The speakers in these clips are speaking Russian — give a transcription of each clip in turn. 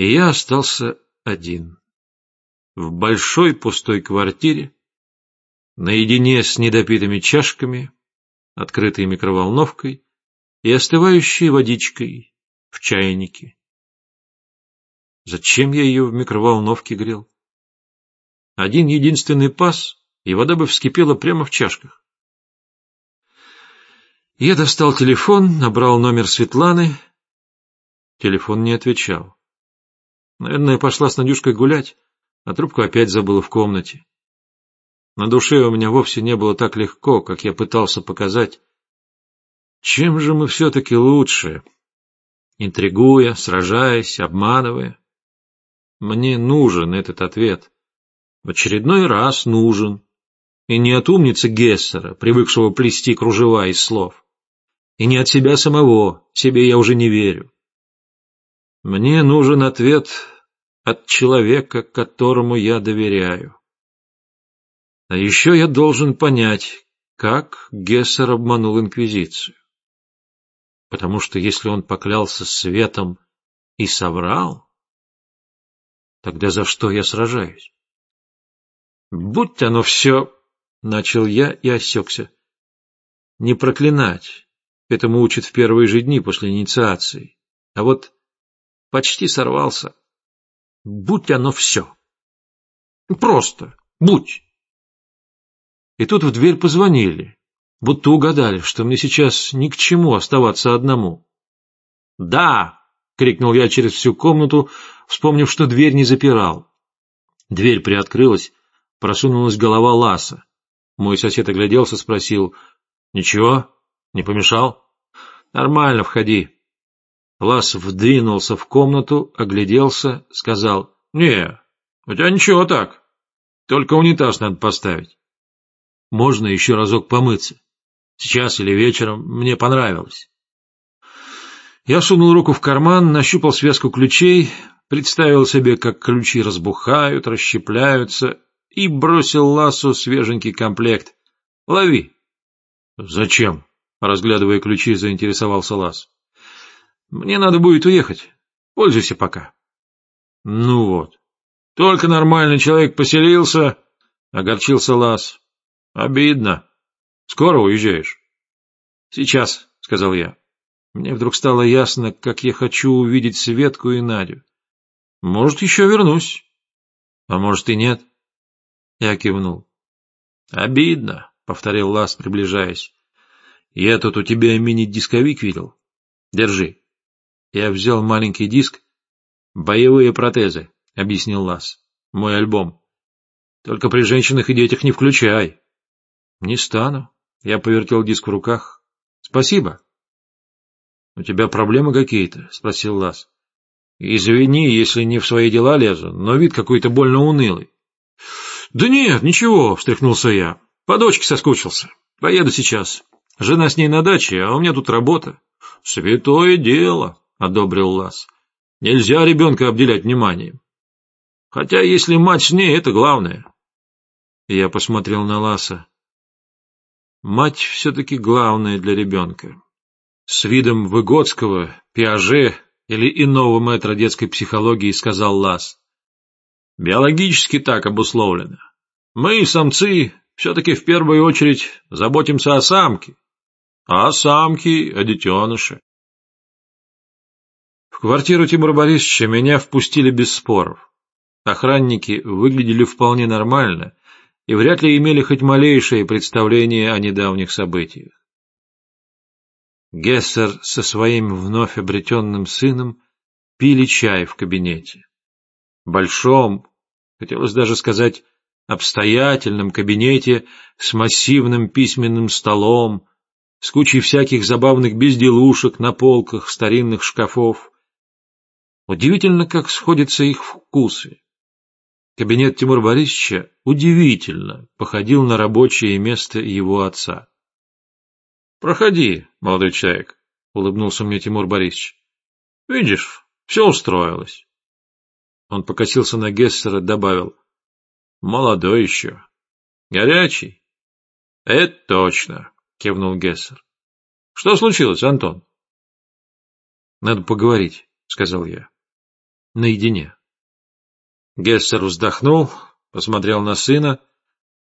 И я остался один. В большой пустой квартире, наедине с недопитыми чашками, открытой микроволновкой и остывающей водичкой в чайнике. Зачем я ее в микроволновке грел? Один единственный пас, и вода бы вскипела прямо в чашках. Я достал телефон, набрал номер Светланы. Телефон не отвечал. Наверное, пошла с Надюшкой гулять, а трубку опять забыла в комнате. На душе у меня вовсе не было так легко, как я пытался показать. Чем же мы все-таки лучше? Интригуя, сражаясь, обманывая. Мне нужен этот ответ. В очередной раз нужен. И не от умницы Гессера, привыкшего плести кружева из слов. И не от себя самого, себе я уже не верю. Мне нужен ответ от человека, которому я доверяю. А еще я должен понять, как Гессер обманул Инквизицию. Потому что если он поклялся светом и соврал, тогда за что я сражаюсь? Будь оно все, — начал я и осекся. Не проклинать, этому учат в первые же дни после инициации. А вот почти сорвался. Будь оно все. Просто будь. И тут в дверь позвонили, будто угадали, что мне сейчас ни к чему оставаться одному. «Да!» — крикнул я через всю комнату, вспомнив, что дверь не запирал. Дверь приоткрылась, просунулась голова Ласа. Мой сосед огляделся, спросил, «Ничего? Не помешал?» «Нормально, входи». Лас вдвинулся в комнату, огляделся, сказал, «Не, у тебя ничего так, только унитаз надо поставить». Можно еще разок помыться. Сейчас или вечером. Мне понравилось. Я сунул руку в карман, нащупал связку ключей, представил себе, как ключи разбухают, расщепляются, и бросил лассу свеженький комплект. «Лови!» «Зачем?» — разглядывая ключи, заинтересовался Лас. «Мне надо будет уехать. Пользуйся пока». «Ну вот. Только нормальный человек поселился», — огорчился Лас. Обидно. Скоро уезжаешь? Сейчас, сказал я. Мне вдруг стало ясно, как я хочу увидеть Светку и Надю. Может, еще вернусь. А может и нет. Я кивнул. Обидно, повторил Лас, приближаясь. Я тут у тебя мини-дисковик видел. Держи. Я взял маленький диск. Боевые протезы, объяснил Лас. Мой альбом. Только при женщинах и детях не включай. Не стану. Я повертел диск в руках. Спасибо. У тебя проблемы какие-то? Спросил Лас. Извини, если не в свои дела лезу, но вид какой-то больно унылый. Да нет, ничего, встряхнулся я. По дочке соскучился. Поеду сейчас. Жена с ней на даче, а у меня тут работа. Святое дело, одобрил Лас. Нельзя ребенка обделять вниманием. Хотя, если мать с ней, это главное. Я посмотрел на Ласа. Мать все-таки главная для ребенка. С видом Выгодского, Пиаже или иного мэтра детской психологии сказал Лас. Биологически так обусловлено. Мы, самцы, все-таки в первую очередь заботимся о самке, а о самке — о детеныше. В квартиру Тимура Борисовича меня впустили без споров. Охранники выглядели вполне нормально, и вряд ли имели хоть малейшее представление о недавних событиях. Гессер со своим вновь обретенным сыном пили чай в кабинете. Большом, хотелось даже сказать, обстоятельном кабинете с массивным письменным столом, с кучей всяких забавных безделушек на полках старинных шкафов. Удивительно, как сходятся их вкусы. Кабинет Тимура Борисовича удивительно походил на рабочее место его отца. — Проходи, молодой человек, — улыбнулся мне Тимур Борисович. — Видишь, все устроилось. Он покосился на Гессера, добавил. — Молодой еще. Горячий. — Это точно, — кивнул Гессер. — Что случилось, Антон? — Надо поговорить, — сказал я. Наедине. Гессер вздохнул, посмотрел на сына,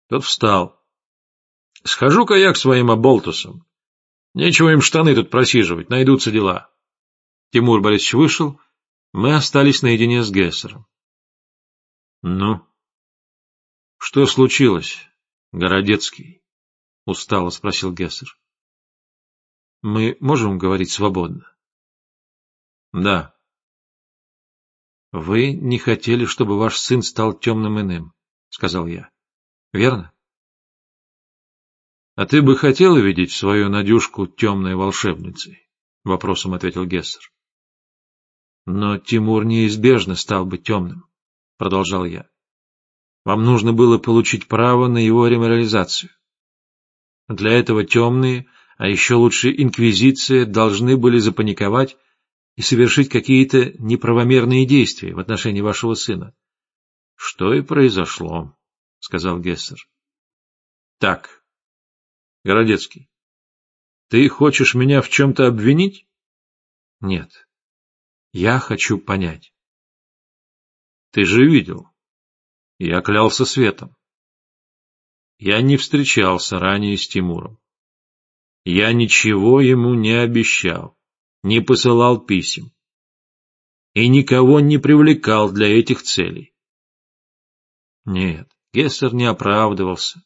тот встал. — Схожу-ка я к своим оболтусам. Нечего им штаны тут просиживать, найдутся дела. Тимур Борисович вышел, мы остались наедине с Гессером. — Ну? — Что случилось, Городецкий? — устало спросил Гессер. — Мы можем говорить свободно? — Да. — Вы не хотели, чтобы ваш сын стал темным иным, — сказал я. — Верно? — А ты бы хотела видеть свою Надюшку темной волшебницей? — вопросом ответил Гессер. — Но Тимур неизбежно стал бы темным, — продолжал я. Вам нужно было получить право на его реморализацию. Для этого темные, а еще лучше инквизиция, должны были запаниковать и совершить какие-то неправомерные действия в отношении вашего сына. — Что и произошло, — сказал Гессер. — Так, Городецкий, ты хочешь меня в чем-то обвинить? — Нет. Я хочу понять. — Ты же видел. Я клялся светом. Я не встречался ранее с Тимуром. Я ничего ему не обещал не посылал писем и никого не привлекал для этих целей. Нет, Гессер не оправдывался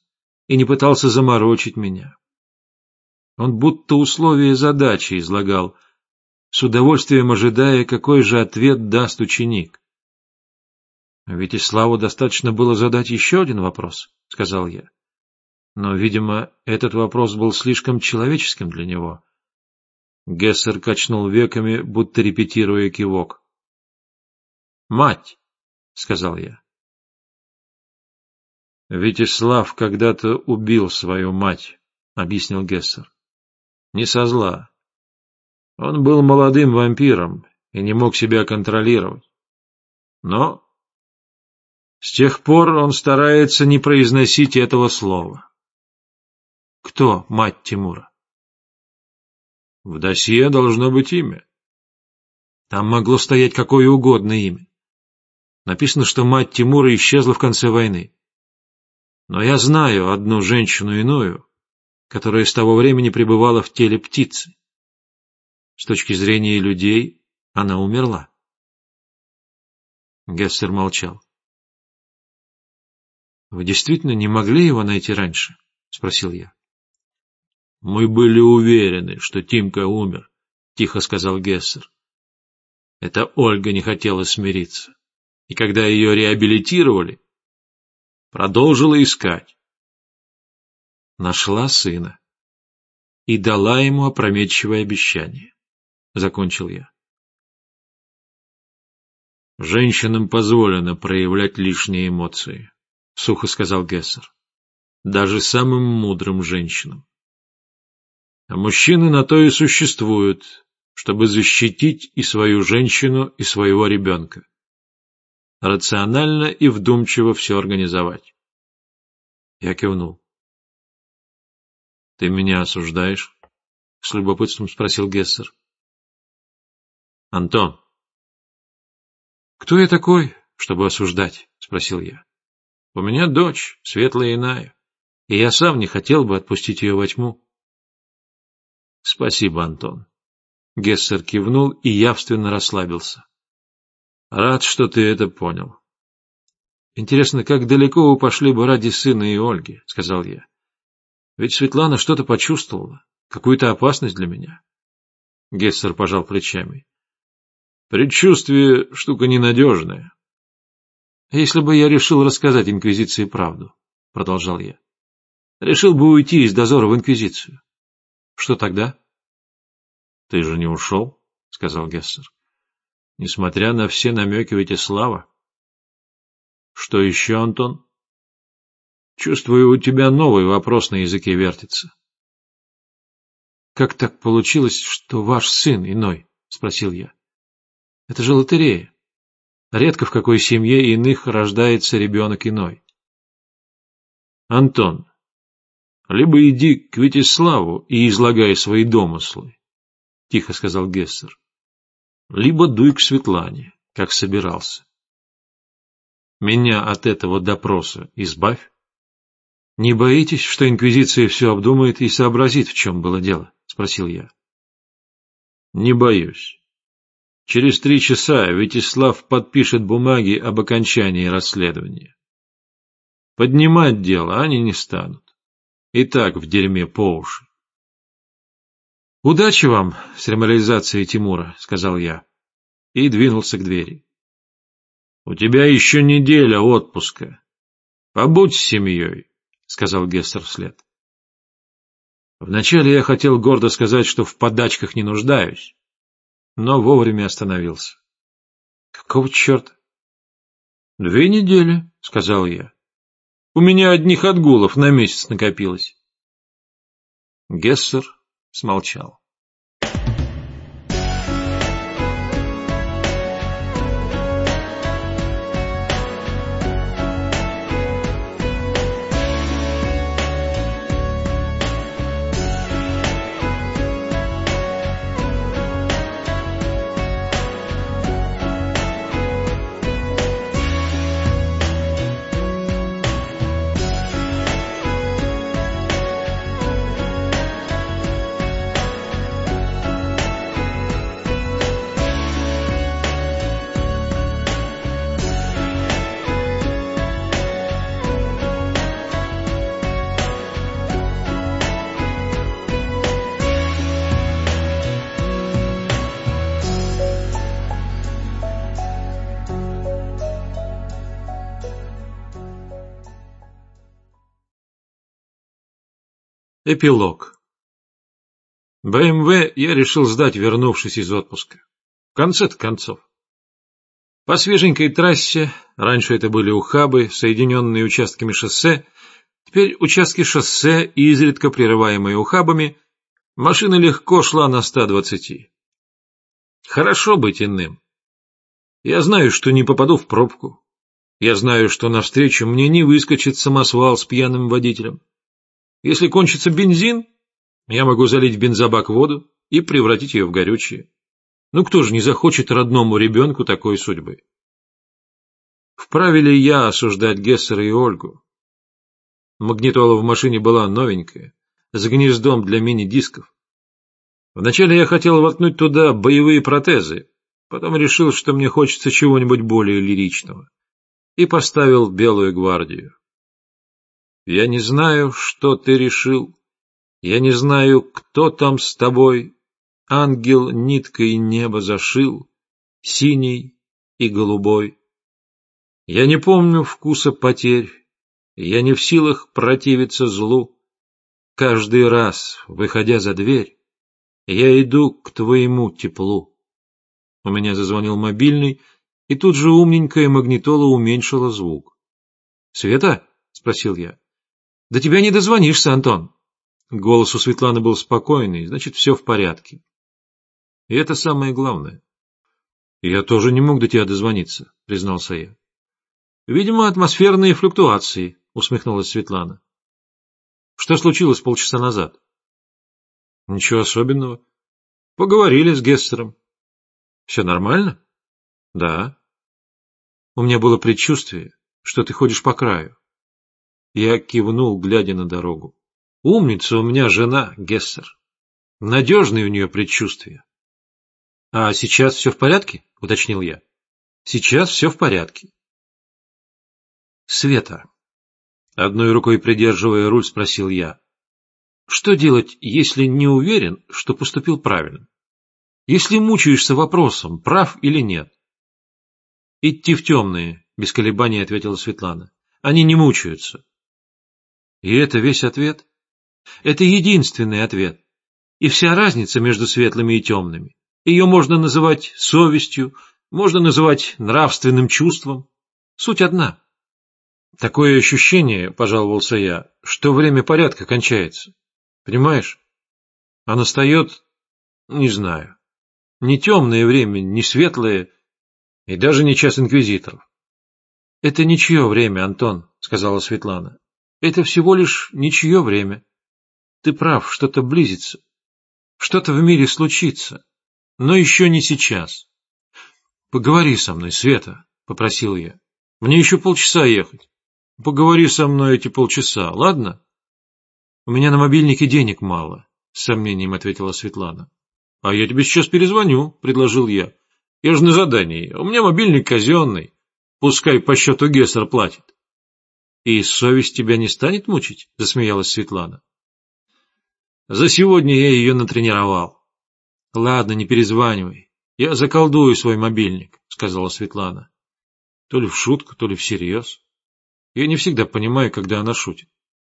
и не пытался заморочить меня. Он будто условия задачи излагал, с удовольствием ожидая, какой же ответ даст ученик. Ведь Иславу достаточно было задать еще один вопрос, — сказал я. Но, видимо, этот вопрос был слишком человеческим для него, Гессер качнул веками, будто репетируя кивок. «Мать!» — сказал я. «Витислав когда-то убил свою мать», — объяснил Гессер. «Не со зла. Он был молодым вампиром и не мог себя контролировать. Но с тех пор он старается не произносить этого слова. Кто мать Тимура? В досье должно быть имя. Там могло стоять какое угодно имя. Написано, что мать Тимура исчезла в конце войны. Но я знаю одну женщину иную, которая с того времени пребывала в теле птицы. С точки зрения людей она умерла. Гессер молчал. — Вы действительно не могли его найти раньше? — спросил я. Мы были уверены, что Тимка умер, — тихо сказал Гессер. Это Ольга не хотела смириться. И когда ее реабилитировали, продолжила искать. Нашла сына и дала ему опрометчивое обещание. Закончил я. Женщинам позволено проявлять лишние эмоции, — сухо сказал Гессер. Даже самым мудрым женщинам. А мужчины на то и существуют, чтобы защитить и свою женщину, и своего ребенка. Рационально и вдумчиво все организовать. Я кивнул. — Ты меня осуждаешь? — с любопытством спросил Гессер. — Антон. — Кто я такой, чтобы осуждать? — спросил я. — У меня дочь, светлая иная, и я сам не хотел бы отпустить ее во тьму. — Спасибо, Антон. Гессер кивнул и явственно расслабился. — Рад, что ты это понял. — Интересно, как далеко вы пошли бы ради сына и Ольги, — сказал я. — Ведь Светлана что-то почувствовала, какую-то опасность для меня. Гессер пожал плечами. — Предчувствие — штука ненадежная. — Если бы я решил рассказать Инквизиции правду, — продолжал я, — решил бы уйти из дозора в Инквизицию. Что тогда? — Ты же не ушел, — сказал Гессер. — Несмотря на все намеки Витислава. — Что еще, Антон? — Чувствую, у тебя новый вопрос на языке вертится. — Как так получилось, что ваш сын иной? — спросил я. — Это же лотерея. Редко в какой семье иных рождается ребенок иной. — Антон, либо иди к Витиславу и излагай свои домыслы, — тихо сказал Гессер, — либо дуй к Светлане как собирался. Меня от этого допроса избавь. Не боитесь, что Инквизиция все обдумает и сообразит, в чем было дело? — спросил я. — Не боюсь. Через три часа Вячеслав подпишет бумаги об окончании расследования. Поднимать дело они не станут. И так в дерьме по уши. — Удачи вам с реморализацией Тимура, — сказал я, и двинулся к двери. — У тебя еще неделя отпуска. Побудь с семьей, — сказал Гессер вслед. Вначале я хотел гордо сказать, что в подачках не нуждаюсь, но вовремя остановился. — Какого черта? — Две недели, — сказал я. — У меня одних отгулов на месяц накопилось. Гессер смолчал. Эпилог. БМВ я решил сдать, вернувшись из отпуска. В конце-то концов. По свеженькой трассе, раньше это были ухабы, соединенные участками шоссе, теперь участки шоссе, изредка прерываемые ухабами, машина легко шла на 120. Хорошо быть иным. Я знаю, что не попаду в пробку. Я знаю, что навстречу мне не выскочит самосвал с пьяным водителем. Если кончится бензин, я могу залить в бензобак воду и превратить ее в горючее. Ну кто же не захочет родному ребенку такой судьбы? Вправе ли я осуждать Гессера и Ольгу? Магнитола в машине была новенькая, с гнездом для мини-дисков. Вначале я хотел воткнуть туда боевые протезы, потом решил, что мне хочется чего-нибудь более лиричного, и поставил белую гвардию. Я не знаю, что ты решил. Я не знаю, кто там с тобой. Ангел ниткой небо зашил, синий и голубой. Я не помню вкуса потерь, я не в силах противиться злу. Каждый раз, выходя за дверь, я иду к твоему теплу. У меня зазвонил мобильный, и тут же умненькая магнитола уменьшила звук. — Света? — спросил я. До тебя не дозвонишься, Антон. Голос у Светланы был спокойный, значит, все в порядке. И это самое главное. Я тоже не мог до тебя дозвониться, признался я. Видимо, атмосферные флуктуации, усмехнулась Светлана. Что случилось полчаса назад? Ничего особенного. Поговорили с Гессером. Все нормально? Да. У меня было предчувствие, что ты ходишь по краю. Я кивнул, глядя на дорогу. Умница у меня жена, Гессер. Надежные у нее предчувствия. — А сейчас все в порядке? — уточнил я. — Сейчас все в порядке. — Света. Одной рукой придерживая руль, спросил я. — Что делать, если не уверен, что поступил правильно? Если мучаешься вопросом, прав или нет? — Идти в темные, — без колебаний ответила Светлана. — Они не мучаются. И это весь ответ? Это единственный ответ. И вся разница между светлыми и темными. Ее можно называть совестью, можно называть нравственным чувством. Суть одна. Такое ощущение, пожаловался я, что время порядка кончается. Понимаешь? А настает, не знаю, не темное время, не светлое, и даже не час инквизиторов. — Это ничье время, Антон, — сказала Светлана. Это всего лишь ничье время. Ты прав, что-то близится. Что-то в мире случится. Но еще не сейчас. Поговори со мной, Света, — попросил я. Мне еще полчаса ехать. Поговори со мной эти полчаса, ладно? У меня на мобильнике денег мало, — с сомнением ответила Светлана. — А я тебе сейчас перезвоню, — предложил я. Я же на задании, у меня мобильник казенный. Пускай по счету Гессер платит. — И совесть тебя не станет мучить? — засмеялась Светлана. — За сегодня я ее натренировал. — Ладно, не перезванивай. Я заколдую свой мобильник, — сказала Светлана. То ли в шутку, то ли всерьез. Я не всегда понимаю, когда она шутит.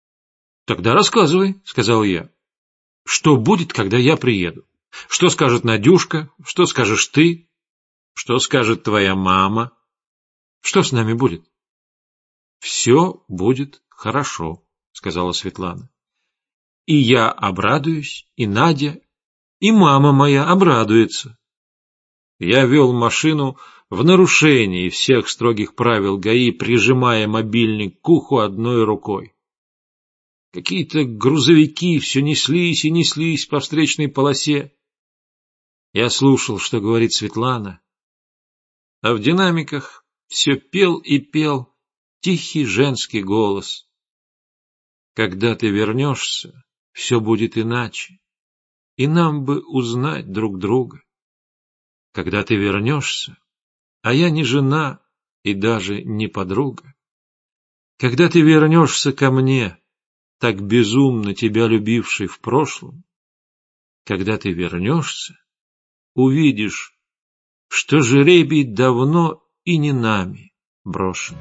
— Тогда рассказывай, — сказал я. — Что будет, когда я приеду? Что скажет Надюшка? Что скажешь ты? Что скажет твоя мама? Что с нами будет? Все будет хорошо, сказала Светлана. И я обрадуюсь, и Надя, и мама моя обрадуется. Я вел машину в нарушении всех строгих правил ГАИ, прижимая мобильник к уху одной рукой. Какие-то грузовики все неслись и неслись по встречной полосе. Я слушал, что говорит Светлана, а в динамиках все пел и пел тихий женский голос. Когда ты вернешься, все будет иначе, и нам бы узнать друг друга. Когда ты вернешься, а я не жена и даже не подруга. Когда ты вернешься ко мне, так безумно тебя любивший в прошлом, когда ты вернешься, увидишь, что жеребий давно и не нами брошен.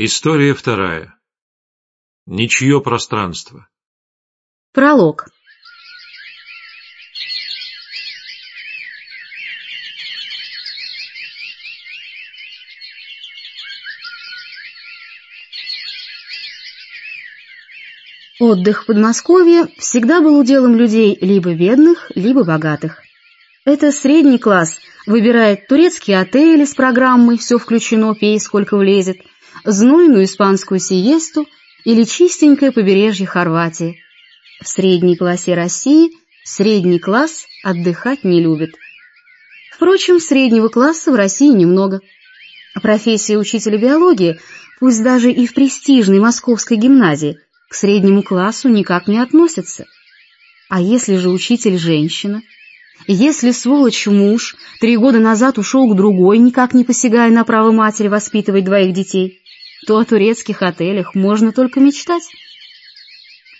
История вторая. Ничье пространство. Пролог. Отдых в Подмосковье всегда был уделом людей либо бедных, либо богатых. Это средний класс выбирает турецкие отели с программой «Все включено, пей, сколько влезет», знойную испанскую сиесту или чистенькое побережье Хорватии. В средней полосе России средний класс отдыхать не любит. Впрочем, среднего класса в России немного. Профессия учителя биологии, пусть даже и в престижной московской гимназии, к среднему классу никак не относится. А если же учитель женщина? Если сволочь муж три года назад ушел к другой, никак не посягая на право матери воспитывать двоих детей, то о турецких отелях можно только мечтать.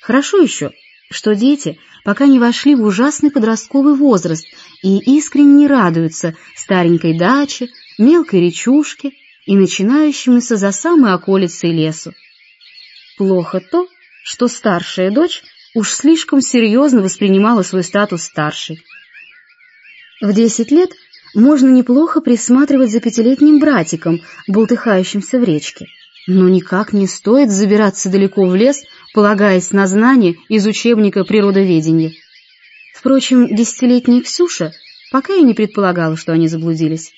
Хорошо еще, что дети пока не вошли в ужасный подростковый возраст и искренне радуются старенькой даче, мелкой речушке и начинающемуся за самой околицей лесу. Плохо то, что старшая дочь уж слишком серьезно воспринимала свой статус старшей. В десять лет можно неплохо присматривать за пятилетним братиком, болтыхающимся в речке. Но никак не стоит забираться далеко в лес, полагаясь на знания из учебника природоведения. Впрочем, десятилетняя Ксюша пока и не предполагала, что они заблудились.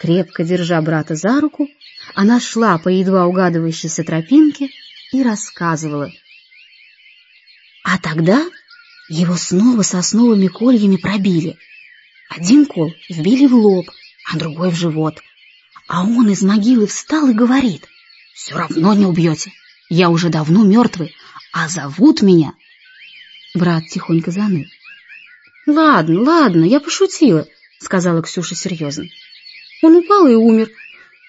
Крепко держа брата за руку, она шла по едва угадывающейся тропинке и рассказывала. А тогда его снова сосновыми кольями пробили. Один кол вбили в лоб, а другой в живот. А он из могилы встал и говорит — все равно не убьете. Я уже давно мертвый, а зовут меня... Брат тихонько заныл. «Ладно, ладно, я пошутила», — сказала Ксюша серьезно. «Он упал и умер.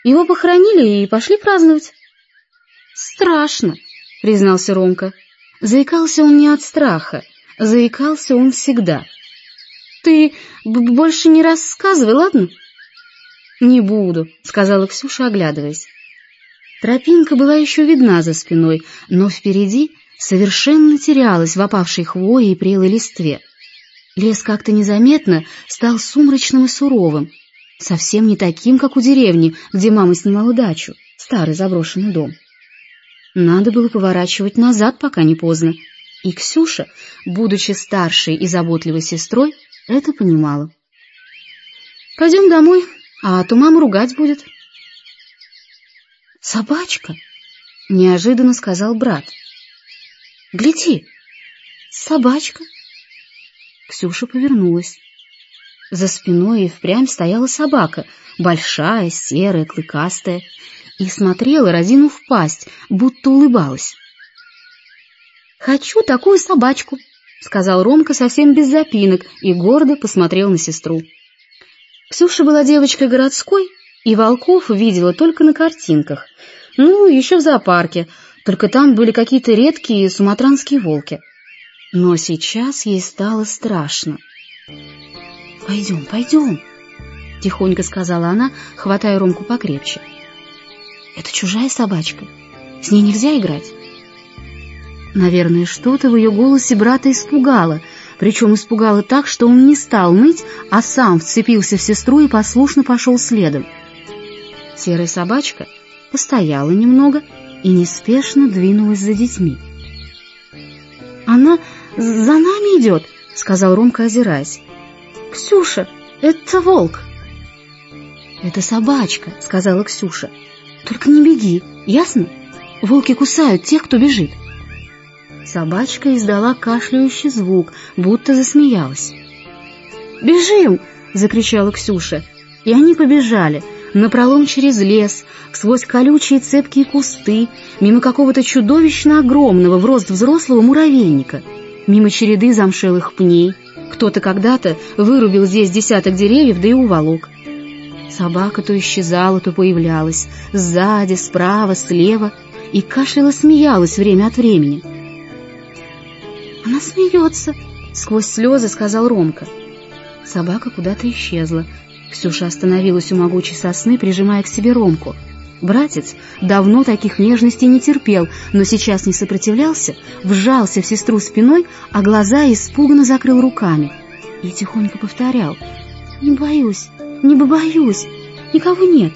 Его похоронили и пошли праздновать». «Страшно», — признался Ромка. Заикался он не от страха, заикался он всегда. «Ты больше не рассказывай, ладно?» «Не буду», — сказала Ксюша, оглядываясь. Тропинка была еще видна за спиной, но впереди совершенно терялась в опавшей хвое и прелой листве. Лес как-то незаметно стал сумрачным и суровым, совсем не таким, как у деревни, где мама снимала дачу, старый заброшенный дом. Надо было поворачивать назад, пока не поздно, и Ксюша, будучи старшей и заботливой сестрой, это понимала. «Пойдем домой, а то мама ругать будет», «Собачка!» — неожиданно сказал брат. «Гляди! Собачка!» Ксюша повернулась. За спиной и впрямь стояла собака, большая, серая, клыкастая, и смотрела, разинув пасть, будто улыбалась. «Хочу такую собачку», — сказал Ромка совсем без запинок и гордо посмотрел на сестру. Ксюша была девочкой городской, и волков видела только на картинках. Ну, еще в зоопарке, только там были какие-то редкие суматранские волки. Но сейчас ей стало страшно. «Пойдем, пойдем», — тихонько сказала она, хватая Ромку покрепче. «Это чужая собачка. С ней нельзя играть». Наверное, что-то в ее голосе брата испугало, причем испугало так, что он не стал ныть, а сам вцепился в сестру и послушно пошел следом. Серая собачка постояла немного и неспешно двинулась за детьми. «Она за нами идет», — сказал Ромка, озираясь. «Ксюша, это волк!» «Это собачка», — сказала Ксюша. «Только не беги, ясно? Волки кусают тех, кто бежит». Собачка издала кашляющий звук, будто засмеялась. «Бежим!» — закричала Ксюша. И они побежали, напролом через лес, сквозь колючие цепкие кусты, мимо какого-то чудовищно огромного в рост взрослого муравейника, мимо череды замшелых пней. Кто-то когда-то вырубил здесь десяток деревьев, да и уволок. Собака то исчезала, то появлялась, сзади, справа, слева, и кашляла смеялась время от времени. «Она смеется!» — сквозь слезы сказал Ромка. Собака куда-то исчезла, Ксюша остановилась у могучей сосны, прижимая к себе Ромку. Братец давно таких нежностей не терпел, но сейчас не сопротивлялся, вжался в сестру спиной, а глаза испуганно закрыл руками. И тихонько повторял. «Не боюсь, не боюсь, никого нет».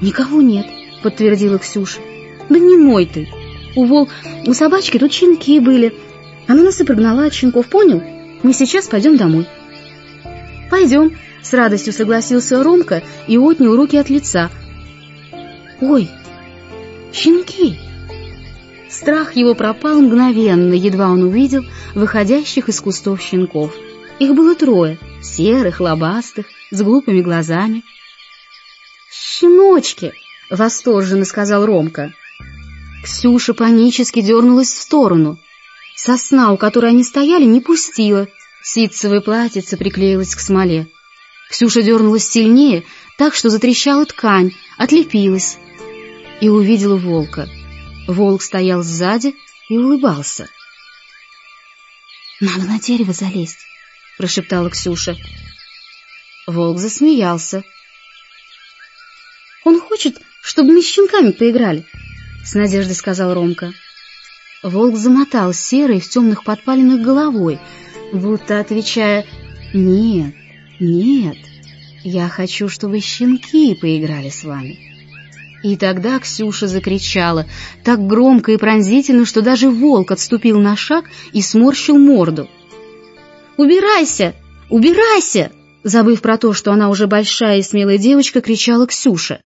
«Никого нет», — подтвердила Ксюша. «Да не мой ты. У вол... у собачки тут щенки были. Она нас и прогнала от щенков, понял? Мы сейчас пойдем домой». «Пойдем», с радостью согласился Ромка и отнял руки от лица. «Ой, щенки!» Страх его пропал мгновенно, едва он увидел выходящих из кустов щенков. Их было трое, серых, лобастых, с глупыми глазами. «Щеночки!» — восторженно сказал Ромка. Ксюша панически дернулась в сторону. Сосна, у которой они стояли, не пустила. Ситцевое платьице приклеилось к смоле. Ксюша дернулась сильнее, так что затрещала ткань, отлепилась. И увидела волка. Волк стоял сзади и улыбался. «Надо на дерево залезть», — прошептала Ксюша. Волк засмеялся. «Он хочет, чтобы мы с щенками поиграли», — с надеждой сказал Ромка. Волк замотал серой в темных подпалинах головой, будто отвечая «Нет, «Нет, я хочу, чтобы щенки поиграли с вами». И тогда Ксюша закричала, так громко и пронзительно, что даже волк отступил на шаг и сморщил морду. «Убирайся! Убирайся!» Забыв про то, что она уже большая и смелая девочка, кричала Ксюша.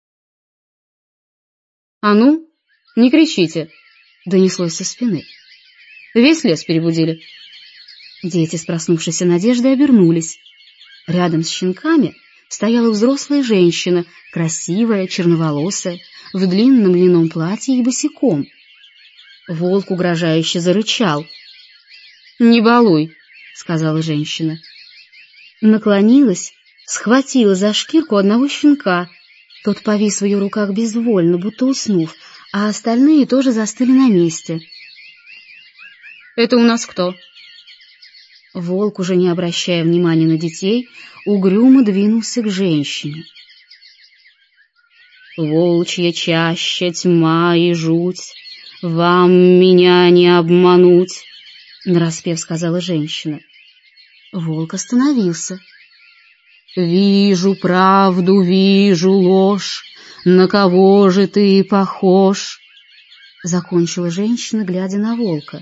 «А ну, не кричите!» — донеслось со спины. «Весь лес перебудили». Дети с проснувшейся надеждой обернулись. Рядом с щенками стояла взрослая женщина, красивая, черноволосая, в длинном льняном платье и босиком. Волк угрожающе зарычал. «Не балуй», — сказала женщина. Наклонилась, схватила за шкирку одного щенка. Тот повис в ее руках безвольно, будто уснув, а остальные тоже застыли на месте. Это у нас кто?» Волк, уже не обращая внимания на детей, угрюмо двинулся к женщине. «Волчья чаща, тьма и жуть, вам меня не обмануть!» — нараспев сказала женщина. Волк остановился. «Вижу правду, вижу ложь, на кого же ты похож?» Закончила женщина, глядя на волка.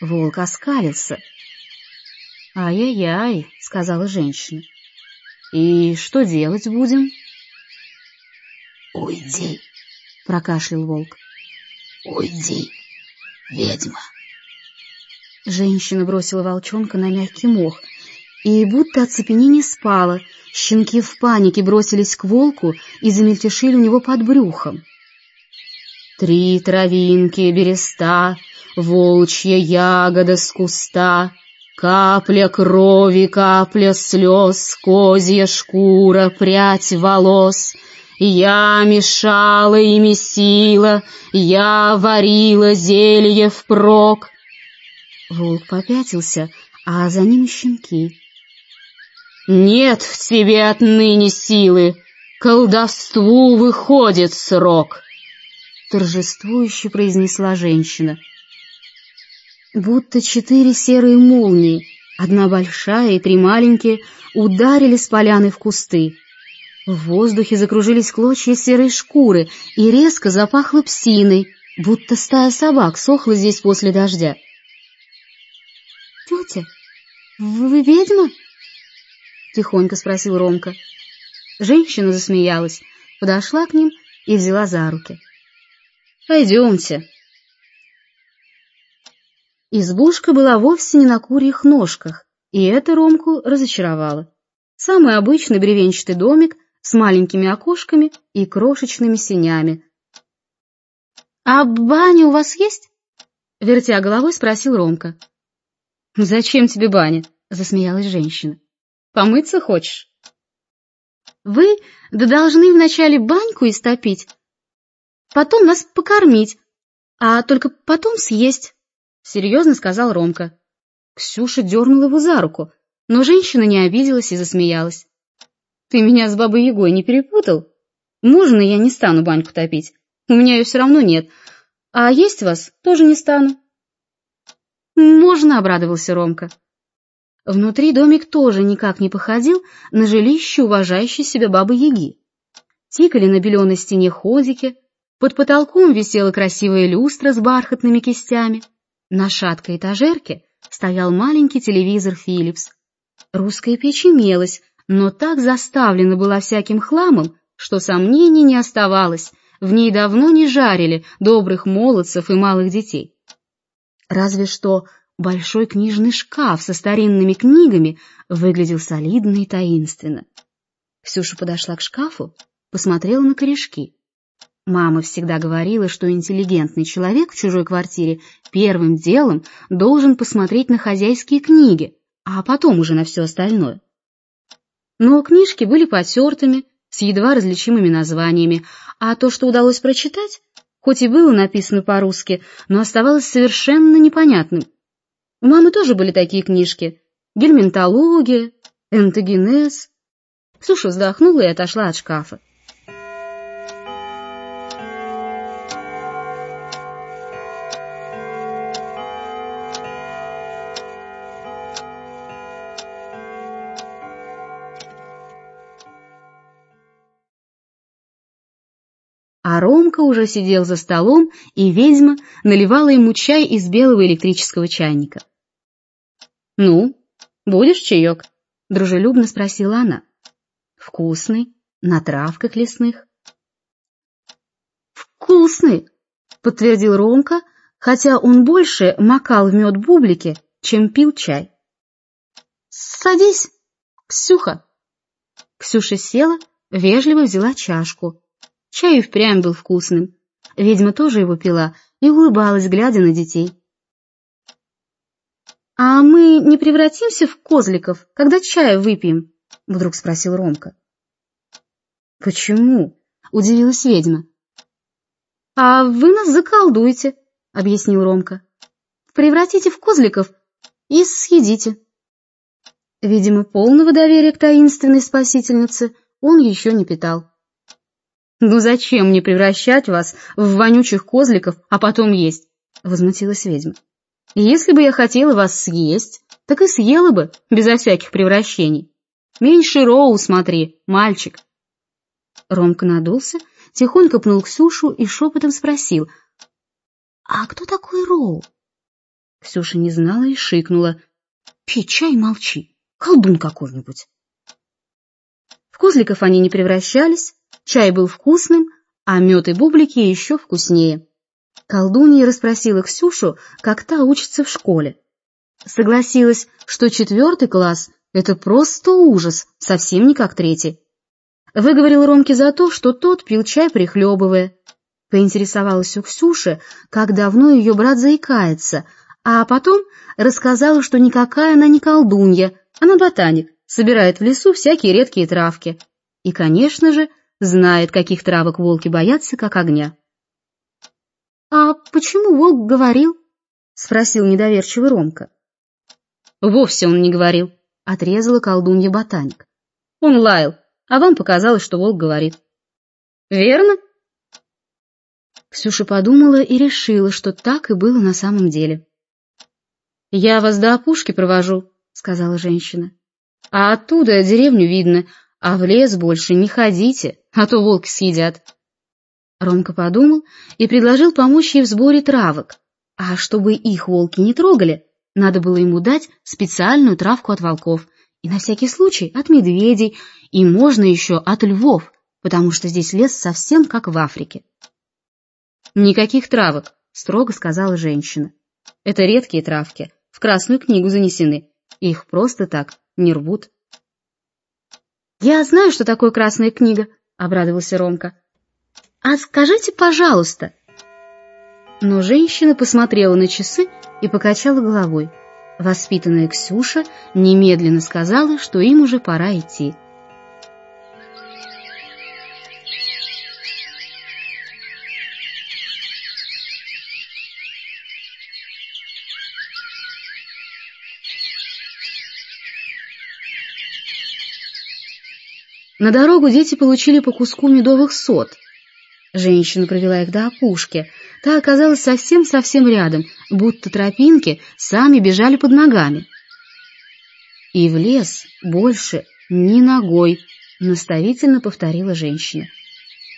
Волк оскалился. «Ай-яй-яй», — сказала женщина. «И что делать будем?» «Уйди», — прокашлял волк. «Уйди, ведьма». Женщина бросила волчонка на мягкий мох, и будто оцепенение спало, щенки в панике бросились к волку и замельтешили у него под брюхом. Три травинки береста, волчья ягода с куста, Капля крови, капля слез, козья шкура, прядь волос. Я мешала и месила, я варила зелье впрок. Волк попятился, а за ним щенки. Нет в тебе отныне силы, колдовству выходит срок, торжествующе произнесла женщина будто четыре серые молнии, одна большая и три маленькие, ударили с поляны в кусты. В воздухе закружились клочья серой шкуры и резко запахло псиной, будто стая собак сохла здесь после дождя. — Тетя, вы ведьма? — тихонько спросил Ромка. Женщина засмеялась, подошла к ним и взяла за руки. — Пойдемте, Избушка была вовсе не на курьих ножках, и это Ромку разочаровало. Самый обычный бревенчатый домик с маленькими окошками и крошечными сенями. — А баня у вас есть? — вертя головой спросил Ромка. — Зачем тебе баня? — засмеялась женщина. — Помыться хочешь? — Вы да должны вначале баньку истопить, потом нас покормить, а только потом съесть серьезно сказал Ромка. Ксюша дернула его за руку, но женщина не обиделась и засмеялась. Ты меня с бабой Егой не перепутал? Можно я не стану баньку топить? У меня ее все равно нет. А есть вас тоже не стану. Можно, обрадовался Ромка. Внутри домик тоже никак не походил на жилище уважающей себя бабы Яги. Тикали на беленой стене ходики, под потолком висела красивая люстра с бархатными кистями — на шаткой этажерке стоял маленький телевизор Philips. Русская печь имелась, но так заставлена была всяким хламом, что сомнений не оставалось, в ней давно не жарили добрых молодцев и малых детей. Разве что большой книжный шкаф со старинными книгами выглядел солидно и таинственно. Ксюша подошла к шкафу, посмотрела на корешки. Мама всегда говорила, что интеллигентный человек в чужой квартире первым делом должен посмотреть на хозяйские книги, а потом уже на все остальное. Но книжки были потертыми, с едва различимыми названиями, а то, что удалось прочитать, хоть и было написано по-русски, но оставалось совершенно непонятным. У мамы тоже были такие книжки «Гельминтология», «Энтогенез». Ксюша вздохнула и отошла от шкафа. Ромка уже сидел за столом, и ведьма наливала ему чай из белого электрического чайника. — Ну, будешь чаек? — дружелюбно спросила она. — Вкусный, на травках лесных. — Вкусный, — подтвердил Ромка, хотя он больше макал в мед бублики, чем пил чай. — Садись, Ксюха. Ксюша села, вежливо взяла чашку Чай и впрямь был вкусным. Ведьма тоже его пила и улыбалась, глядя на детей. — А мы не превратимся в козликов, когда чай выпьем? — вдруг спросил Ромка. — Почему? — удивилась ведьма. — А вы нас заколдуете, — объяснил Ромка. — превратите в козликов и съедите. Видимо, полного доверия к таинственной спасительнице он еще не питал. «Ну зачем мне превращать вас в вонючих козликов, а потом есть?» — возмутилась ведьма. «Если бы я хотела вас съесть, так и съела бы, безо всяких превращений. Меньше Роу смотри, мальчик». Ромка надулся, тихонько пнул Ксюшу и шепотом спросил, «А кто такой Роу?» Ксюша не знала и шикнула, «Пей чай молчи, колдун какой-нибудь». В козликов они не превращались, Чай был вкусным, а мед и бублики еще вкуснее. Колдунья расспросила Ксюшу, как та учится в школе. Согласилась, что четвертый класс — это просто ужас, совсем не как третий. Выговорил Ромке за то, что тот пил чай, прихлебывая. Поинтересовалась у Ксюши, как давно ее брат заикается, а потом рассказала, что никакая она не колдунья, она ботаник, собирает в лесу всякие редкие травки. И, конечно же, знает, каких травок волки боятся, как огня. — А почему волк говорил? — спросил недоверчивый Ромка. — Вовсе он не говорил, — отрезала колдунья ботаник. — Он лаял, а вам показалось, что волк говорит. — Верно? Ксюша подумала и решила, что так и было на самом деле. — Я вас до опушки провожу, — сказала женщина. — А оттуда деревню видно, а в лес больше не ходите, а то волки съедят. Ромка подумал и предложил помочь ей в сборе травок, а чтобы их волки не трогали, надо было ему дать специальную травку от волков и на всякий случай от медведей, и можно еще от львов, потому что здесь лес совсем как в Африке. «Никаких травок», — строго сказала женщина. «Это редкие травки, в Красную книгу занесены, их просто так не рвут». «Я знаю, что такое Красная книга», — обрадовался Ромка. «А скажите, пожалуйста...» Но женщина посмотрела на часы и покачала головой. Воспитанная Ксюша немедленно сказала, что им уже пора идти. На дорогу дети получили по куску медовых сот. Женщина провела их до опушки. Та оказалась совсем-совсем рядом, будто тропинки сами бежали под ногами. «И в лес больше ни ногой», — наставительно повторила женщина.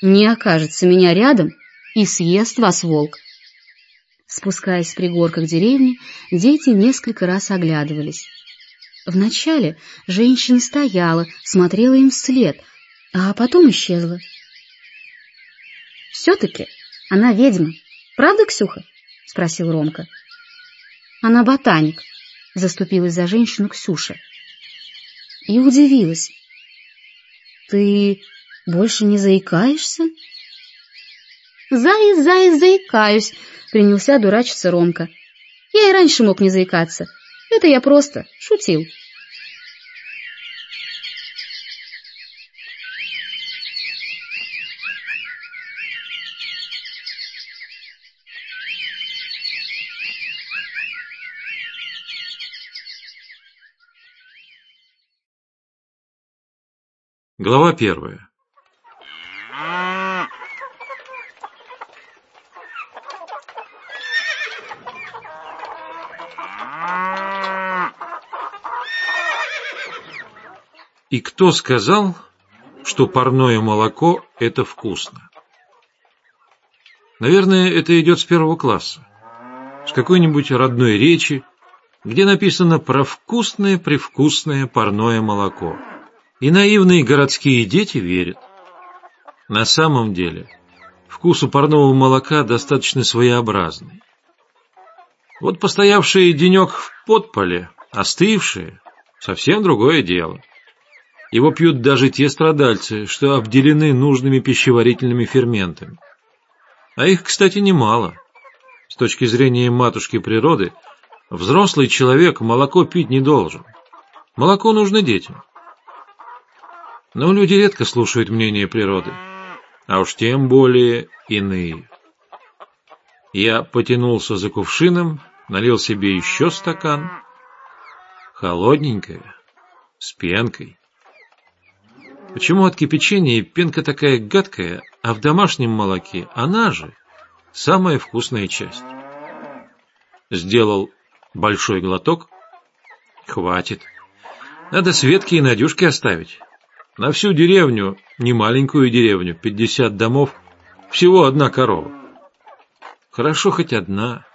«Не окажется меня рядом, и съест вас волк». Спускаясь с пригорка к деревне, дети несколько раз оглядывались. Вначале женщина стояла, смотрела им вслед, а потом исчезла. «Все-таки она ведьма, правда, Ксюха?» — спросил Ромка. «Она ботаник», — заступилась за женщину Ксюша. И удивилась. «Ты больше не заикаешься?» «Заяц, заяц, заикаюсь», — принялся дурачиться Ромка. «Я и раньше мог не заикаться. Это я просто шутил». Глава первая. И кто сказал, что парное молоко – это вкусно? Наверное, это идет с первого класса, с какой-нибудь родной речи, где написано про вкусное-привкусное парное молоко. И наивные городские дети верят. На самом деле, вкус у парного молока достаточно своеобразный. Вот постоявшие денек в подполе, остывшие, совсем другое дело. Его пьют даже те страдальцы, что обделены нужными пищеварительными ферментами. А их, кстати, немало. С точки зрения матушки природы, взрослый человек молоко пить не должен. Молоко нужно детям. Но люди редко слушают мнение природы, а уж тем более иные. Я потянулся за кувшином, налил себе еще стакан. Холодненькая, с пенкой. Почему от кипячения пенка такая гадкая, а в домашнем молоке она же самая вкусная часть? Сделал большой глоток. Хватит. Надо Светке и Надюшке оставить. На всю деревню, не маленькую деревню, пятьдесят домов, всего одна корова. Хорошо хоть одна.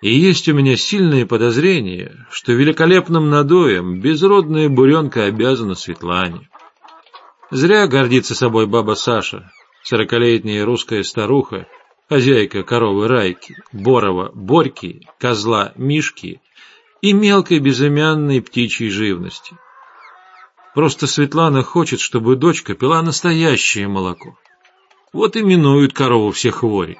И есть у меня сильное подозрение, что великолепным надоем безродная буренка обязана Светлане. Зря гордится собой баба Саша, сорокалетняя русская старуха, хозяйка коровы Райки, Борова Борьки, козла Мишки и мелкой безымянной птичьей живности. Просто Светлана хочет, чтобы дочка пила настоящее молоко. Вот и минуют корову все хвори.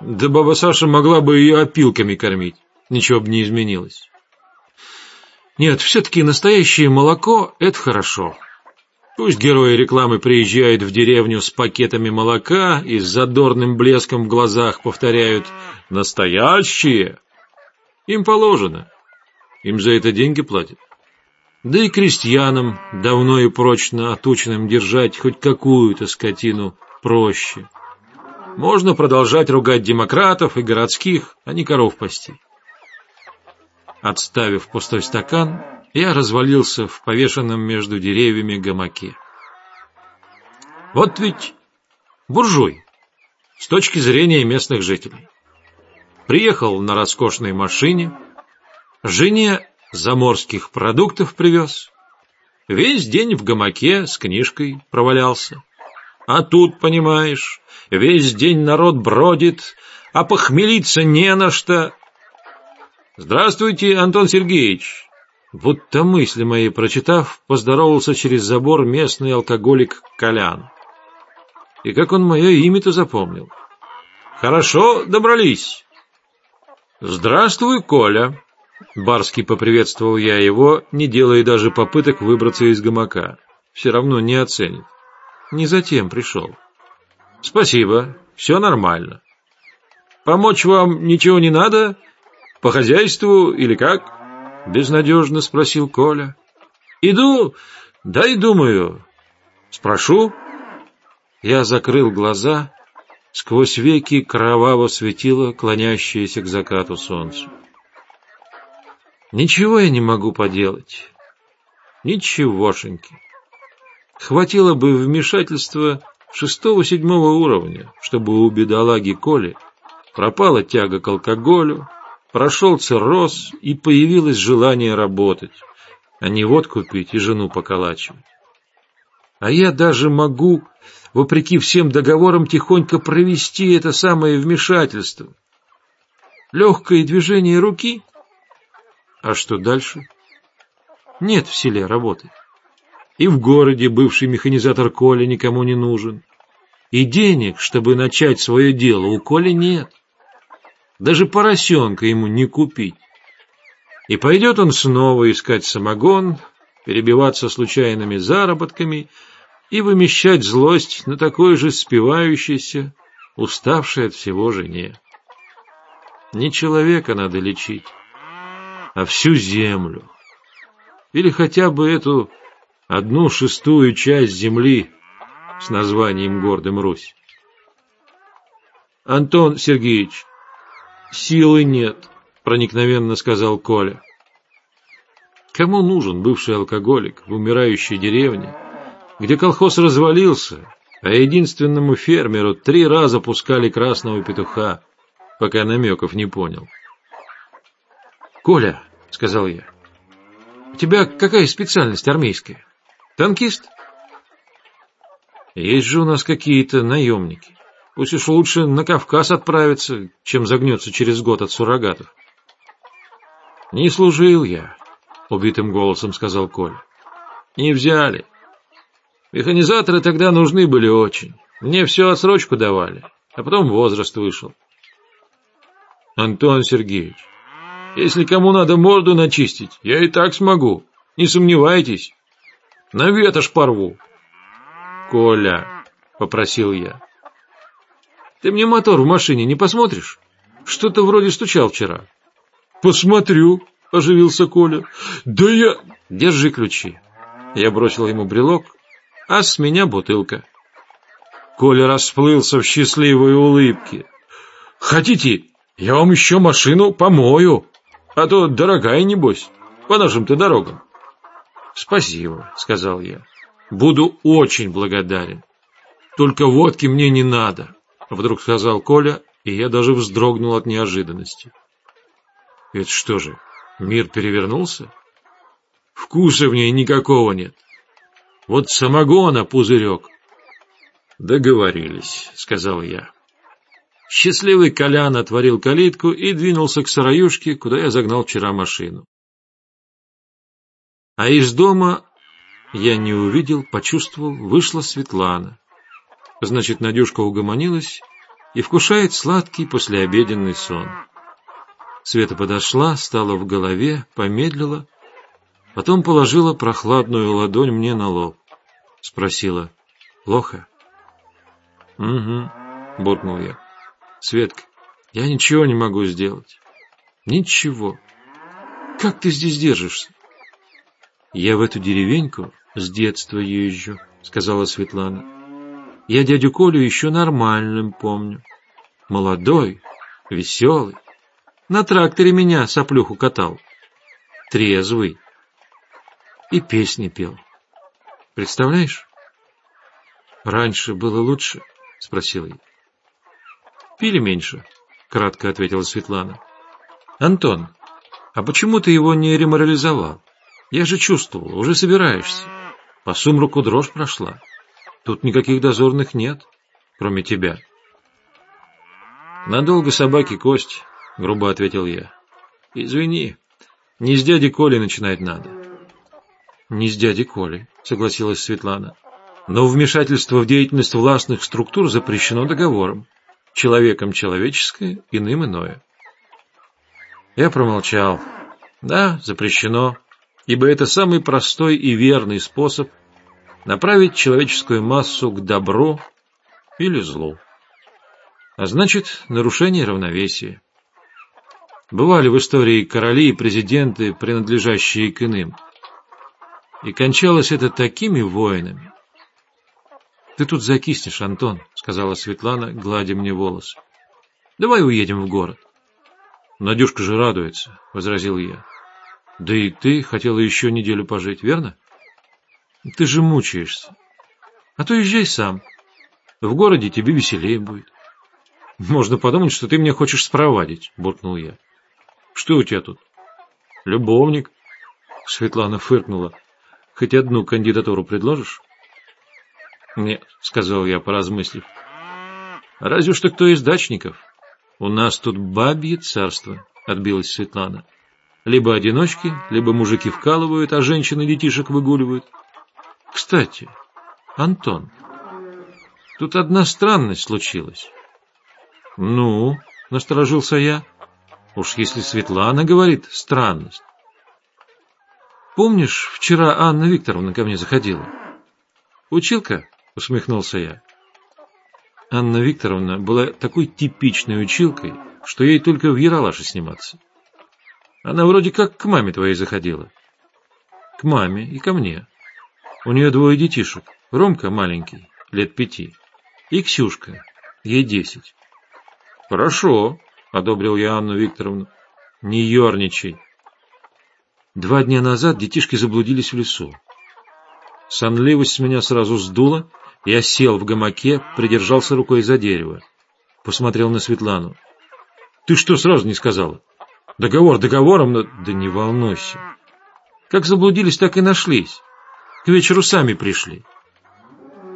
Да баба Саша могла бы ее опилками кормить, ничего бы не изменилось. Нет, все-таки настоящее молоко — это хорошо. Пусть герои рекламы приезжают в деревню с пакетами молока и с задорным блеском в глазах повторяют «настоящие». Им положено. Им за это деньги платят. Да и крестьянам, давно и прочно отученным держать хоть какую-то скотину, проще. Можно продолжать ругать демократов и городских, а не коров пасти. Отставив пустой стакан, я развалился в повешенном между деревьями гамаке. Вот ведь буржуй, с точки зрения местных жителей. Приехал на роскошной машине, жене заморских продуктов привез, весь день в гамаке с книжкой провалялся. А тут, понимаешь, весь день народ бродит, а похмелиться не на что. Здравствуйте, Антон Сергеевич. Будто мысли мои прочитав, поздоровался через забор местный алкоголик Колян. И как он мое имя-то запомнил. Хорошо добрались. Здравствуй, Коля. Барский поприветствовал я его, не делая даже попыток выбраться из гамака. Все равно не оценит. Не затем пришел. Спасибо, все нормально. Помочь вам ничего не надо? По хозяйству или как? Безнадежно спросил Коля. Иду, да и думаю. Спрошу. Я закрыл глаза, сквозь веки кроваво светило клонящееся к закату солнце. Ничего я не могу поделать. Ничегошеньки. Хватило бы вмешательства шестого-седьмого уровня, чтобы у бедолаги Коли пропала тяга к алкоголю, прошел цирроз и появилось желание работать, а не водку пить и жену поколачивать. А я даже могу, вопреки всем договорам, тихонько провести это самое вмешательство. Легкое движение руки — а что дальше? Нет в селе работы. И в городе бывший механизатор Коля никому не нужен. И денег, чтобы начать свое дело, у Коли нет. Даже поросенка ему не купить. И пойдет он снова искать самогон, перебиваться случайными заработками и вымещать злость на такой же спивающейся, уставшей от всего жене. Не человека надо лечить, а всю землю. Или хотя бы эту одну шестую часть земли с названием гордым Русь. Антон Сергеевич, силы нет, проникновенно сказал Коля. Кому нужен бывший алкоголик в умирающей деревне, где колхоз развалился, а единственному фермеру три раза пускали красного петуха, пока намеков не понял. Коля, — сказал я. — У тебя какая специальность армейская? Танкист? Есть же у нас какие-то наемники. Пусть уж лучше на Кавказ отправиться, чем загнется через год от суррогатов. — Не служил я, — убитым голосом сказал Коля. — Не взяли. Механизаторы тогда нужны были очень. Мне все отсрочку давали, а потом возраст вышел. — Антон Сергеевич, если кому надо морду начистить, я и так смогу. Не сомневайтесь. На ветошь порву. Коля, попросил я. Ты мне мотор в машине не посмотришь? Что-то вроде стучал вчера. Посмотрю, оживился Коля. Да я... Держи ключи. Я бросил ему брелок, а с меня бутылка. Коля расплылся в счастливой улыбке. Хотите, я вам еще машину помою, а то дорогая, небось, по нашим-то дорогам. Спасибо, сказал я. Буду очень благодарен. Только водки мне не надо, вдруг сказал Коля, и я даже вздрогнул от неожиданности. Это что же, мир перевернулся? Вкуса в ней никакого нет. Вот самогона пузырек. Договорились, сказал я. Счастливый Колян отворил калитку и двинулся к сыроюшке, куда я загнал вчера машину. А из дома я не увидел, почувствовал, вышла Светлана. Значит, Надюшка угомонилась и вкушает сладкий послеобеденный сон. Света подошла, стала в голове, помедлила, потом положила прохладную ладонь мне на лоб. Спросила, «Плохо?» «Угу», — буркнул я. «Светка, я ничего не могу сделать. Ничего. Как ты здесь держишься?» «Я в эту деревеньку с детства езжу», — сказала Светлана. «Я дядю Колю еще нормальным помню. Молодой, веселый. На тракторе меня соплюху катал. Трезвый. И песни пел. Представляешь? Раньше было лучше, спросил я. Пили меньше, кратко ответила Светлана. Антон, а почему ты его не реморализовал? Я же чувствовал, уже собираешься. По сумраку дрожь прошла. Тут никаких дозорных нет, кроме тебя. Надолго собаки кость, грубо ответил я. Извини, не с дяди Коли начинать надо. Не с дяди Коли, согласилась Светлана. Но вмешательство в деятельность властных структур запрещено договором. Человеком человеческое, иным иное. Я промолчал. Да, запрещено, ибо это самый простой и верный способ направить человеческую массу к добру или злу. А значит, нарушение равновесия. Бывали в истории короли и президенты, принадлежащие к иным. И кончалось это такими воинами. «Ты тут закиснешь, Антон», — сказала Светлана, гладя мне волосы. «Давай уедем в город». «Надюшка же радуется», — возразил я. «Да и ты хотела еще неделю пожить, верно?» «Ты же мучаешься. А то езжай сам. В городе тебе веселее будет». «Можно подумать, что ты меня хочешь спровадить», — буркнул я. Что у тебя тут? Любовник. Светлана фыркнула. Хоть одну кандидатуру предложишь? Нет, сказал я, поразмыслив. Разве что кто из дачников. У нас тут бабье царство, отбилась Светлана. Либо одиночки, либо мужики вкалывают, а женщины детишек выгуливают. Кстати, Антон, тут одна странность случилась. Ну, насторожился я. Уж если Светлана говорит странность. Помнишь, вчера Анна Викторовна ко мне заходила? Училка? Усмехнулся я. Анна Викторовна была такой типичной училкой, что ей только в Яралаше сниматься. Она вроде как к маме твоей заходила. К маме и ко мне. У нее двое детишек. Ромка маленький, лет пяти, и Ксюшка, ей десять. Хорошо, — одобрил я Анну Викторовну. — Не ерничай. Два дня назад детишки заблудились в лесу. Сонливость меня сразу сдула, я сел в гамаке, придержался рукой за дерево. Посмотрел на Светлану. — Ты что сразу не сказала? Договор договором, но... Да не волнуйся. Как заблудились, так и нашлись. К вечеру сами пришли.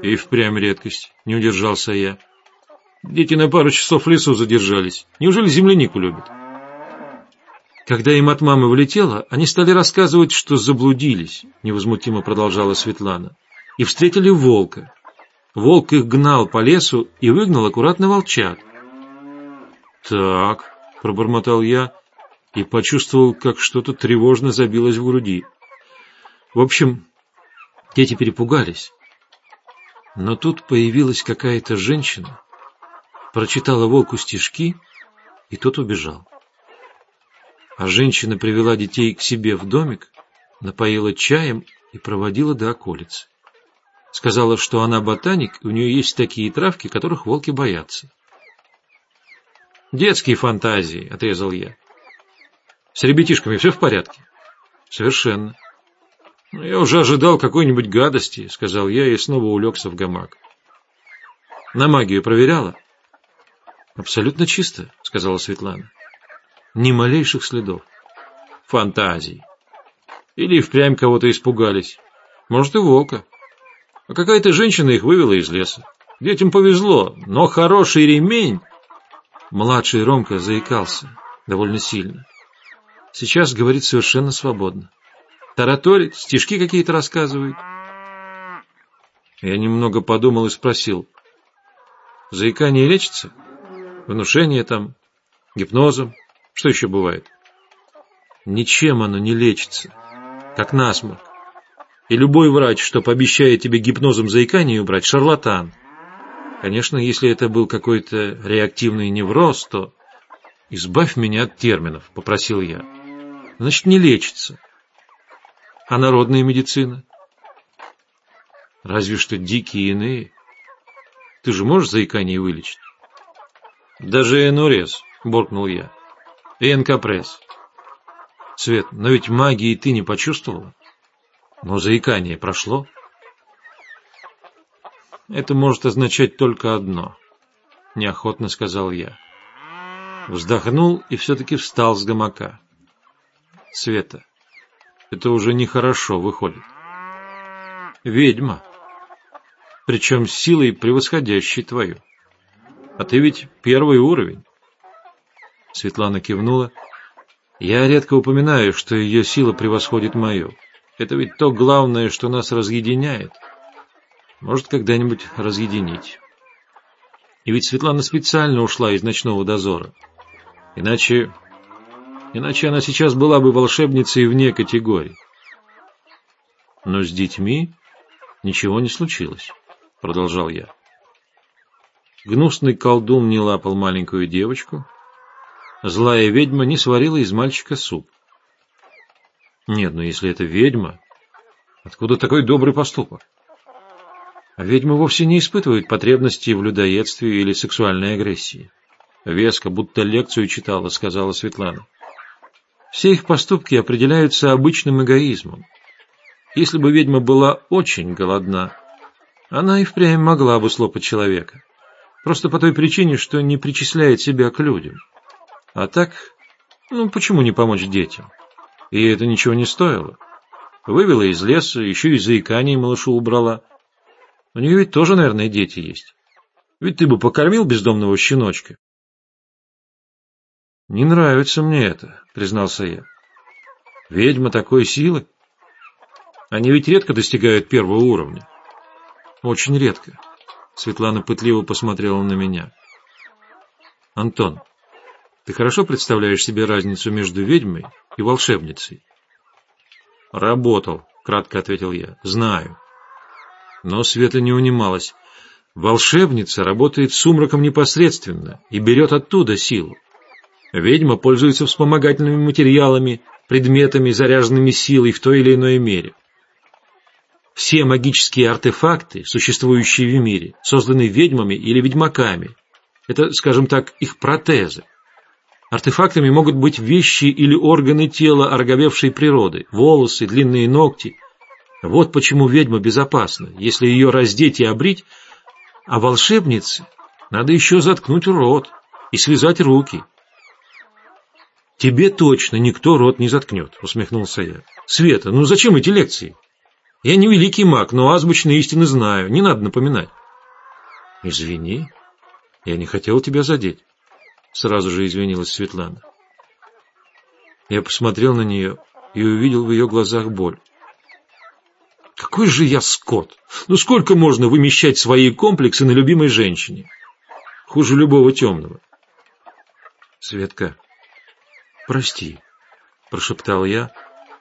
И впрямь редкость, не удержался я. Дети на пару часов в лесу задержались. Неужели землянику любят? Когда им от мамы влетело, они стали рассказывать, что заблудились, невозмутимо продолжала Светлана, и встретили волка. Волк их гнал по лесу и выгнал аккуратно волчат. «Так», — пробормотал я и почувствовал, как что-то тревожно забилось в груди. В общем, дети перепугались. Но тут появилась какая-то женщина, прочитала волку стишки и тот убежал. А женщина привела детей к себе в домик, напоила чаем и проводила до околицы. Сказала, что она ботаник, и у нее есть такие травки, которых волки боятся. «Детские фантазии», — отрезал я. «С ребятишками все в порядке?» «Совершенно». «Ну, «Я уже ожидал какой-нибудь гадости», — сказал я и снова улегся в гамак. «На магию проверяла?» «Абсолютно чисто», — сказала Светлана. «Ни малейших следов. Фантазий. Или впрямь кого-то испугались. Может, и волка. А какая-то женщина их вывела из леса. Детям повезло, но хороший ремень...» Младший Ромка заикался довольно сильно. Сейчас говорит совершенно свободно. Тараторит, стишки какие-то рассказывает. Я немного подумал и спросил. Заикание лечится? Внушение там, гипнозом? Что еще бывает? Ничем оно не лечится, как насморк. И любой врач, что пообещает тебе гипнозом заикание убрать, шарлатан. Конечно, если это был какой-то реактивный невроз, то... «Избавь меня от терминов», — попросил я. «Значит, не лечится. А народная медицина? Разве что дикие иные. Ты же можешь заикание вылечить?» «Даже энурез», — буркнул я. «И энкопресс». «Свет, но ведь магии ты не почувствовала?» «Но заикание прошло?» Это может означать только одно, — неохотно сказал я. Вздохнул и все-таки встал с гамака. Света, это уже нехорошо выходит. Ведьма, причем силой превосходящей твою. А ты ведь первый уровень. Светлана кивнула. Я редко упоминаю, что ее сила превосходит мою. Это ведь то главное, что нас разъединяет. — может, когда-нибудь разъединить. И ведь Светлана специально ушла из ночного дозора. Иначе... Иначе она сейчас была бы волшебницей вне категории. Но с детьми ничего не случилось, продолжал я. Гнусный колдун не лапал маленькую девочку. Злая ведьма не сварила из мальчика суп. Нет, ну если это ведьма, откуда такой добрый поступок? А ведьмы вовсе не испытывают потребности в людоедстве или сексуальной агрессии. Веско, будто лекцию читала, сказала Светлана. Все их поступки определяются обычным эгоизмом. Если бы ведьма была очень голодна, она и впрямь могла бы слопать человека. Просто по той причине, что не причисляет себя к людям. А так, ну почему не помочь детям? И это ничего не стоило. Вывела из леса, еще и заикание малышу убрала. У нее ведь тоже, наверное, дети есть. Ведь ты бы покормил бездомного щеночка. Не нравится мне это, признался я. Ведьма такой силы. Они ведь редко достигают первого уровня. Очень редко. Светлана пытливо посмотрела на меня. Антон, ты хорошо представляешь себе разницу между ведьмой и волшебницей? Работал, кратко ответил я. Знаю. Но Света не унималась. Волшебница работает с сумраком непосредственно и берет оттуда силу. Ведьма пользуется вспомогательными материалами, предметами, заряженными силой в той или иной мере. Все магические артефакты, существующие в мире, созданы ведьмами или ведьмаками. Это, скажем так, их протезы. Артефактами могут быть вещи или органы тела ороговевшей природы, волосы, длинные ногти, вот почему ведьма безопасна, если ее раздеть и обрить, а волшебнице надо еще заткнуть рот и связать руки. «Тебе точно никто рот не заткнет», — усмехнулся я. «Света, ну зачем эти лекции? Я не великий маг, но азбучные истины знаю, не надо напоминать». «Извини, я не хотел тебя задеть», — сразу же извинилась Светлана. Я посмотрел на нее и увидел в ее глазах боль. Какой же я скот! Ну сколько можно вымещать свои комплексы на любимой женщине? Хуже любого темного. Светка, прости, прошептал я,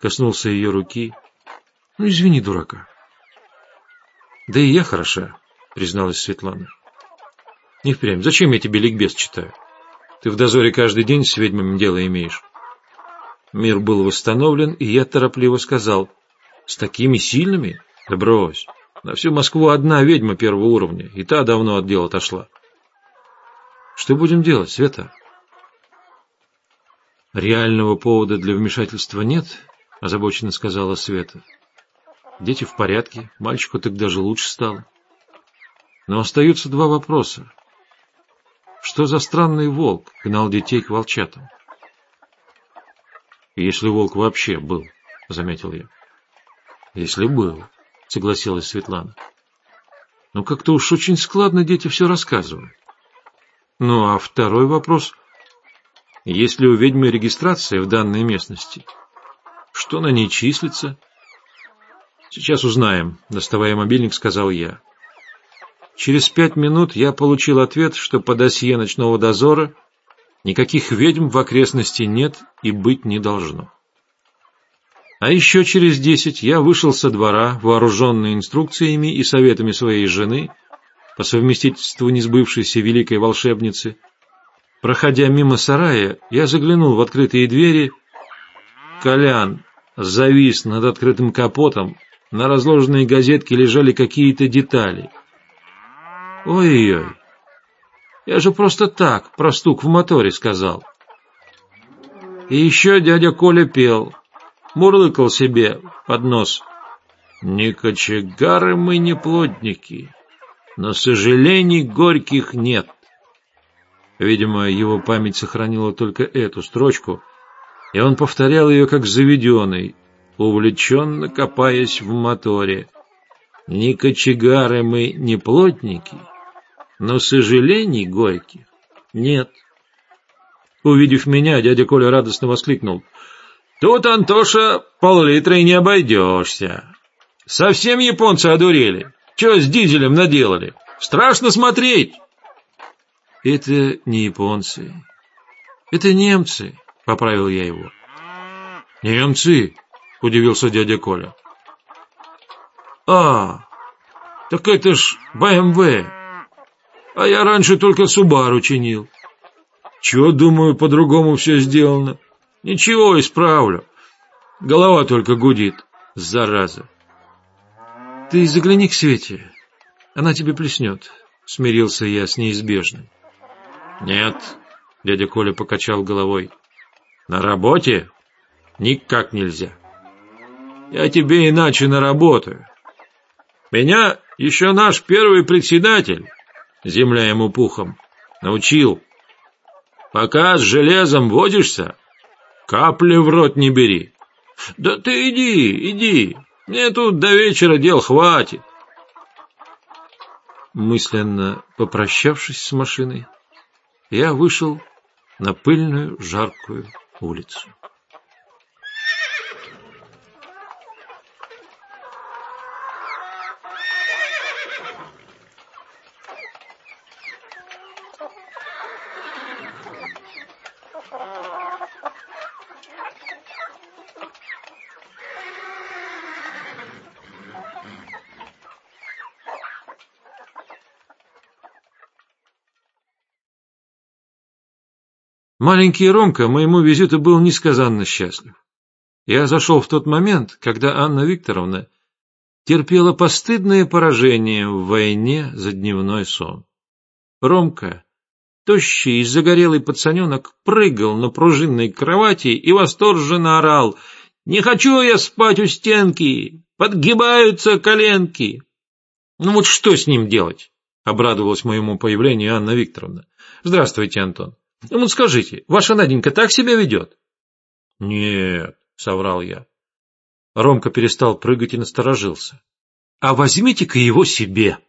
коснулся ее руки. Ну, извини, дурака. Да и я хороша, призналась Светлана. Не впрямь. Зачем я тебе ликбез читаю? Ты в дозоре каждый день с ведьмами дело имеешь. Мир был восстановлен, и я торопливо сказал, с такими сильными? Да брось. На всю Москву одна ведьма первого уровня, и та давно от дела отошла. Что будем делать, Света? Реального повода для вмешательства нет, озабоченно сказала Света. Дети в порядке, мальчику так даже лучше стало. Но остаются два вопроса. Что за странный волк гнал детей к волчатам? Если волк вообще был, заметил я. Если был, согласилась Светлана. Но как-то уж очень складно дети все рассказывают. Ну а второй вопрос. Есть ли у ведьмы регистрация в данной местности? Что на ней числится? Сейчас узнаем, доставая мобильник, сказал я. Через пять минут я получил ответ, что по досье ночного дозора никаких ведьм в окрестности нет и быть не должно. А еще через десять я вышел со двора, вооруженный инструкциями и советами своей жены, по совместительству несбывшейся великой волшебницы. Проходя мимо сарая, я заглянул в открытые двери. Колян завис над открытым капотом, на разложенной газетке лежали какие-то детали. Ой-ой, я же просто так, про стук в моторе сказал. И еще дядя Коля пел мурлыкал себе под нос. Не кочегары мы, не плотники, но сожалений горьких нет. Видимо, его память сохранила только эту строчку, и он повторял ее как заведенный, увлеченно копаясь в моторе. Не кочегары мы, не плотники, но сожалений горьких нет. Увидев меня, дядя Коля радостно воскликнул. Тут, Антоша, пол-литра и не обойдешься. Совсем японцы одурели. Че с дизелем наделали? Страшно смотреть. Это не японцы. Это немцы, поправил я его. Немцы? Удивился дядя Коля. А, так это ж БМВ. А я раньше только Субару чинил. Чего, думаю, по-другому все сделано? Ничего, исправлю. Голова только гудит, зараза. Ты загляни к Свете, она тебе плеснет. Смирился я с неизбежным. Нет, дядя Коля покачал головой. На работе никак нельзя. Я тебе иначе наработаю. Меня еще наш первый председатель, земля ему пухом, научил. Пока с железом водишься, Капли в рот не бери. Да ты иди, иди. Мне тут до вечера дел хватит. Мысленно попрощавшись с машиной, я вышел на пыльную жаркую улицу. Маленький Ромка моему визиту был несказанно счастлив. Я зашел в тот момент, когда Анна Викторовна терпела постыдное поражение в войне за дневной сон. Ромка, тощий и загорелый пацаненок, прыгал на пружинной кровати и восторженно орал «Не хочу я спать у стенки! Подгибаются коленки!» «Ну вот что с ним делать?» — обрадовалась моему появлению Анна Викторовна. «Здравствуйте, Антон. Ну вот скажите, ваша Наденька так себя ведет? Нет, соврал я. Ромка перестал прыгать и насторожился. А возьмите-ка его себе,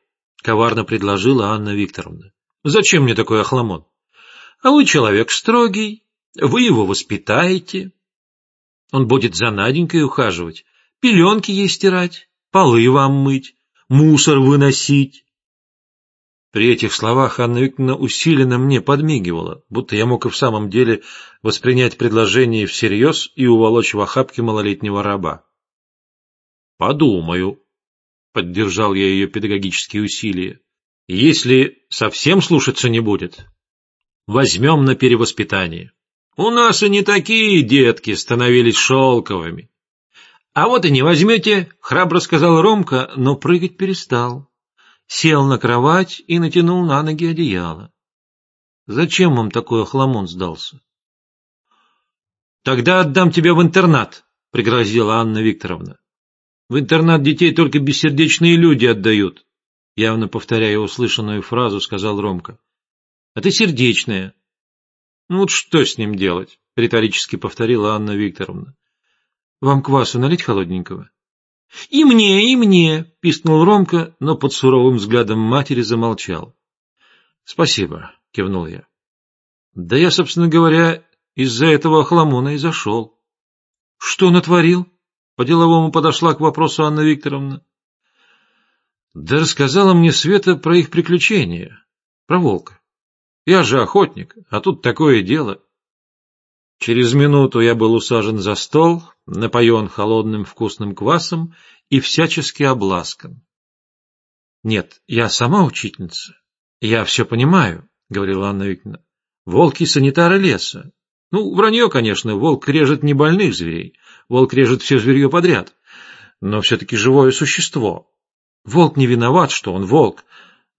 коварно предложила Анна Викторовна. Зачем мне такой охламон? А вы человек строгий, вы его воспитаете. Он будет за Наденькой ухаживать, пеленки ей стирать, полы вам мыть, мусор выносить. При этих словах Анна Викторовна усиленно мне подмигивала, будто я мог и в самом деле воспринять предложение всерьез и уволочь в охапке малолетнего раба. «Подумаю», — поддержал я ее педагогические усилия. «Если совсем слушаться не будет, возьмем на перевоспитание. У нас и не такие детки становились шелковыми. А вот и не возьмете, храбро сказал Ромка, но прыгать перестал. Сел на кровать и натянул на ноги одеяло. Зачем вам такой охламон сдался? Тогда отдам тебя в интернат, пригрозила Анна Викторовна. В интернат детей только бессердечные люди отдают, явно повторяя услышанную фразу, сказал Ромка. А ты сердечная. Ну вот что с ним делать? риторически повторила Анна Викторовна. Вам квасу налить холодненького? И мне, и мне, пискнул Ромка, но под суровым взглядом матери замолчал. Спасибо, кивнул я. Да я, собственно говоря, из-за этого охламона и зашел. Что натворил? По-деловому подошла к вопросу Анна Викторовна. Да рассказала мне Света про их приключения, про волка. Я же охотник, а тут такое дело. Через минуту я был усажен за стол, напоен холодным вкусным квасом и всячески обласкан. — Нет, я сама учительница. Я все понимаю, — говорила Анна Викторовна. — Волки — санитары леса. Ну, вранье, конечно, волк режет не больных зверей, волк режет все зверье подряд, но все-таки живое существо. Волк не виноват, что он волк,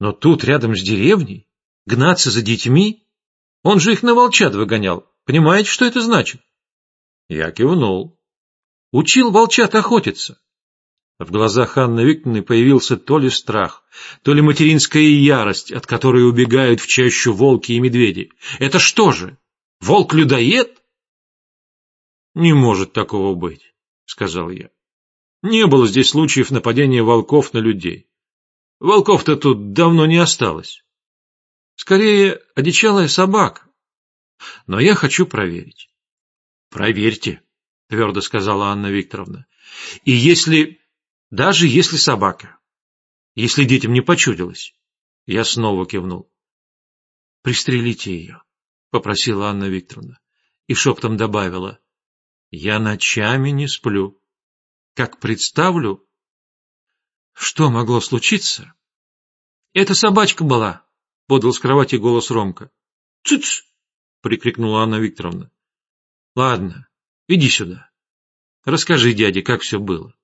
но тут, рядом с деревней, Гнаться за детьми? Он же их на волчат выгонял. Понимаете, что это значит? Я кивнул. Учил волчат охотиться. В глазах Анны Викторовны появился то ли страх, то ли материнская ярость, от которой убегают в чащу волки и медведи. Это что же, волк-людоед? Не может такого быть, сказал я. Не было здесь случаев нападения волков на людей. Волков-то тут давно не осталось. Скорее, одичалая собака. Но я хочу проверить. Проверьте, твердо сказала Анна Викторовна. И если, даже если собака, если детям не почудилось. Я снова кивнул. Пристрелите ее, попросила Анна Викторовна. И шептом добавила. Я ночами не сплю. Как представлю... Что могло случиться? Это собачка была, — подал с кровати голос Ромка. «Цыц!» — прикрикнула Анна Викторовна. «Ладно, иди сюда. Расскажи дяде, как все было».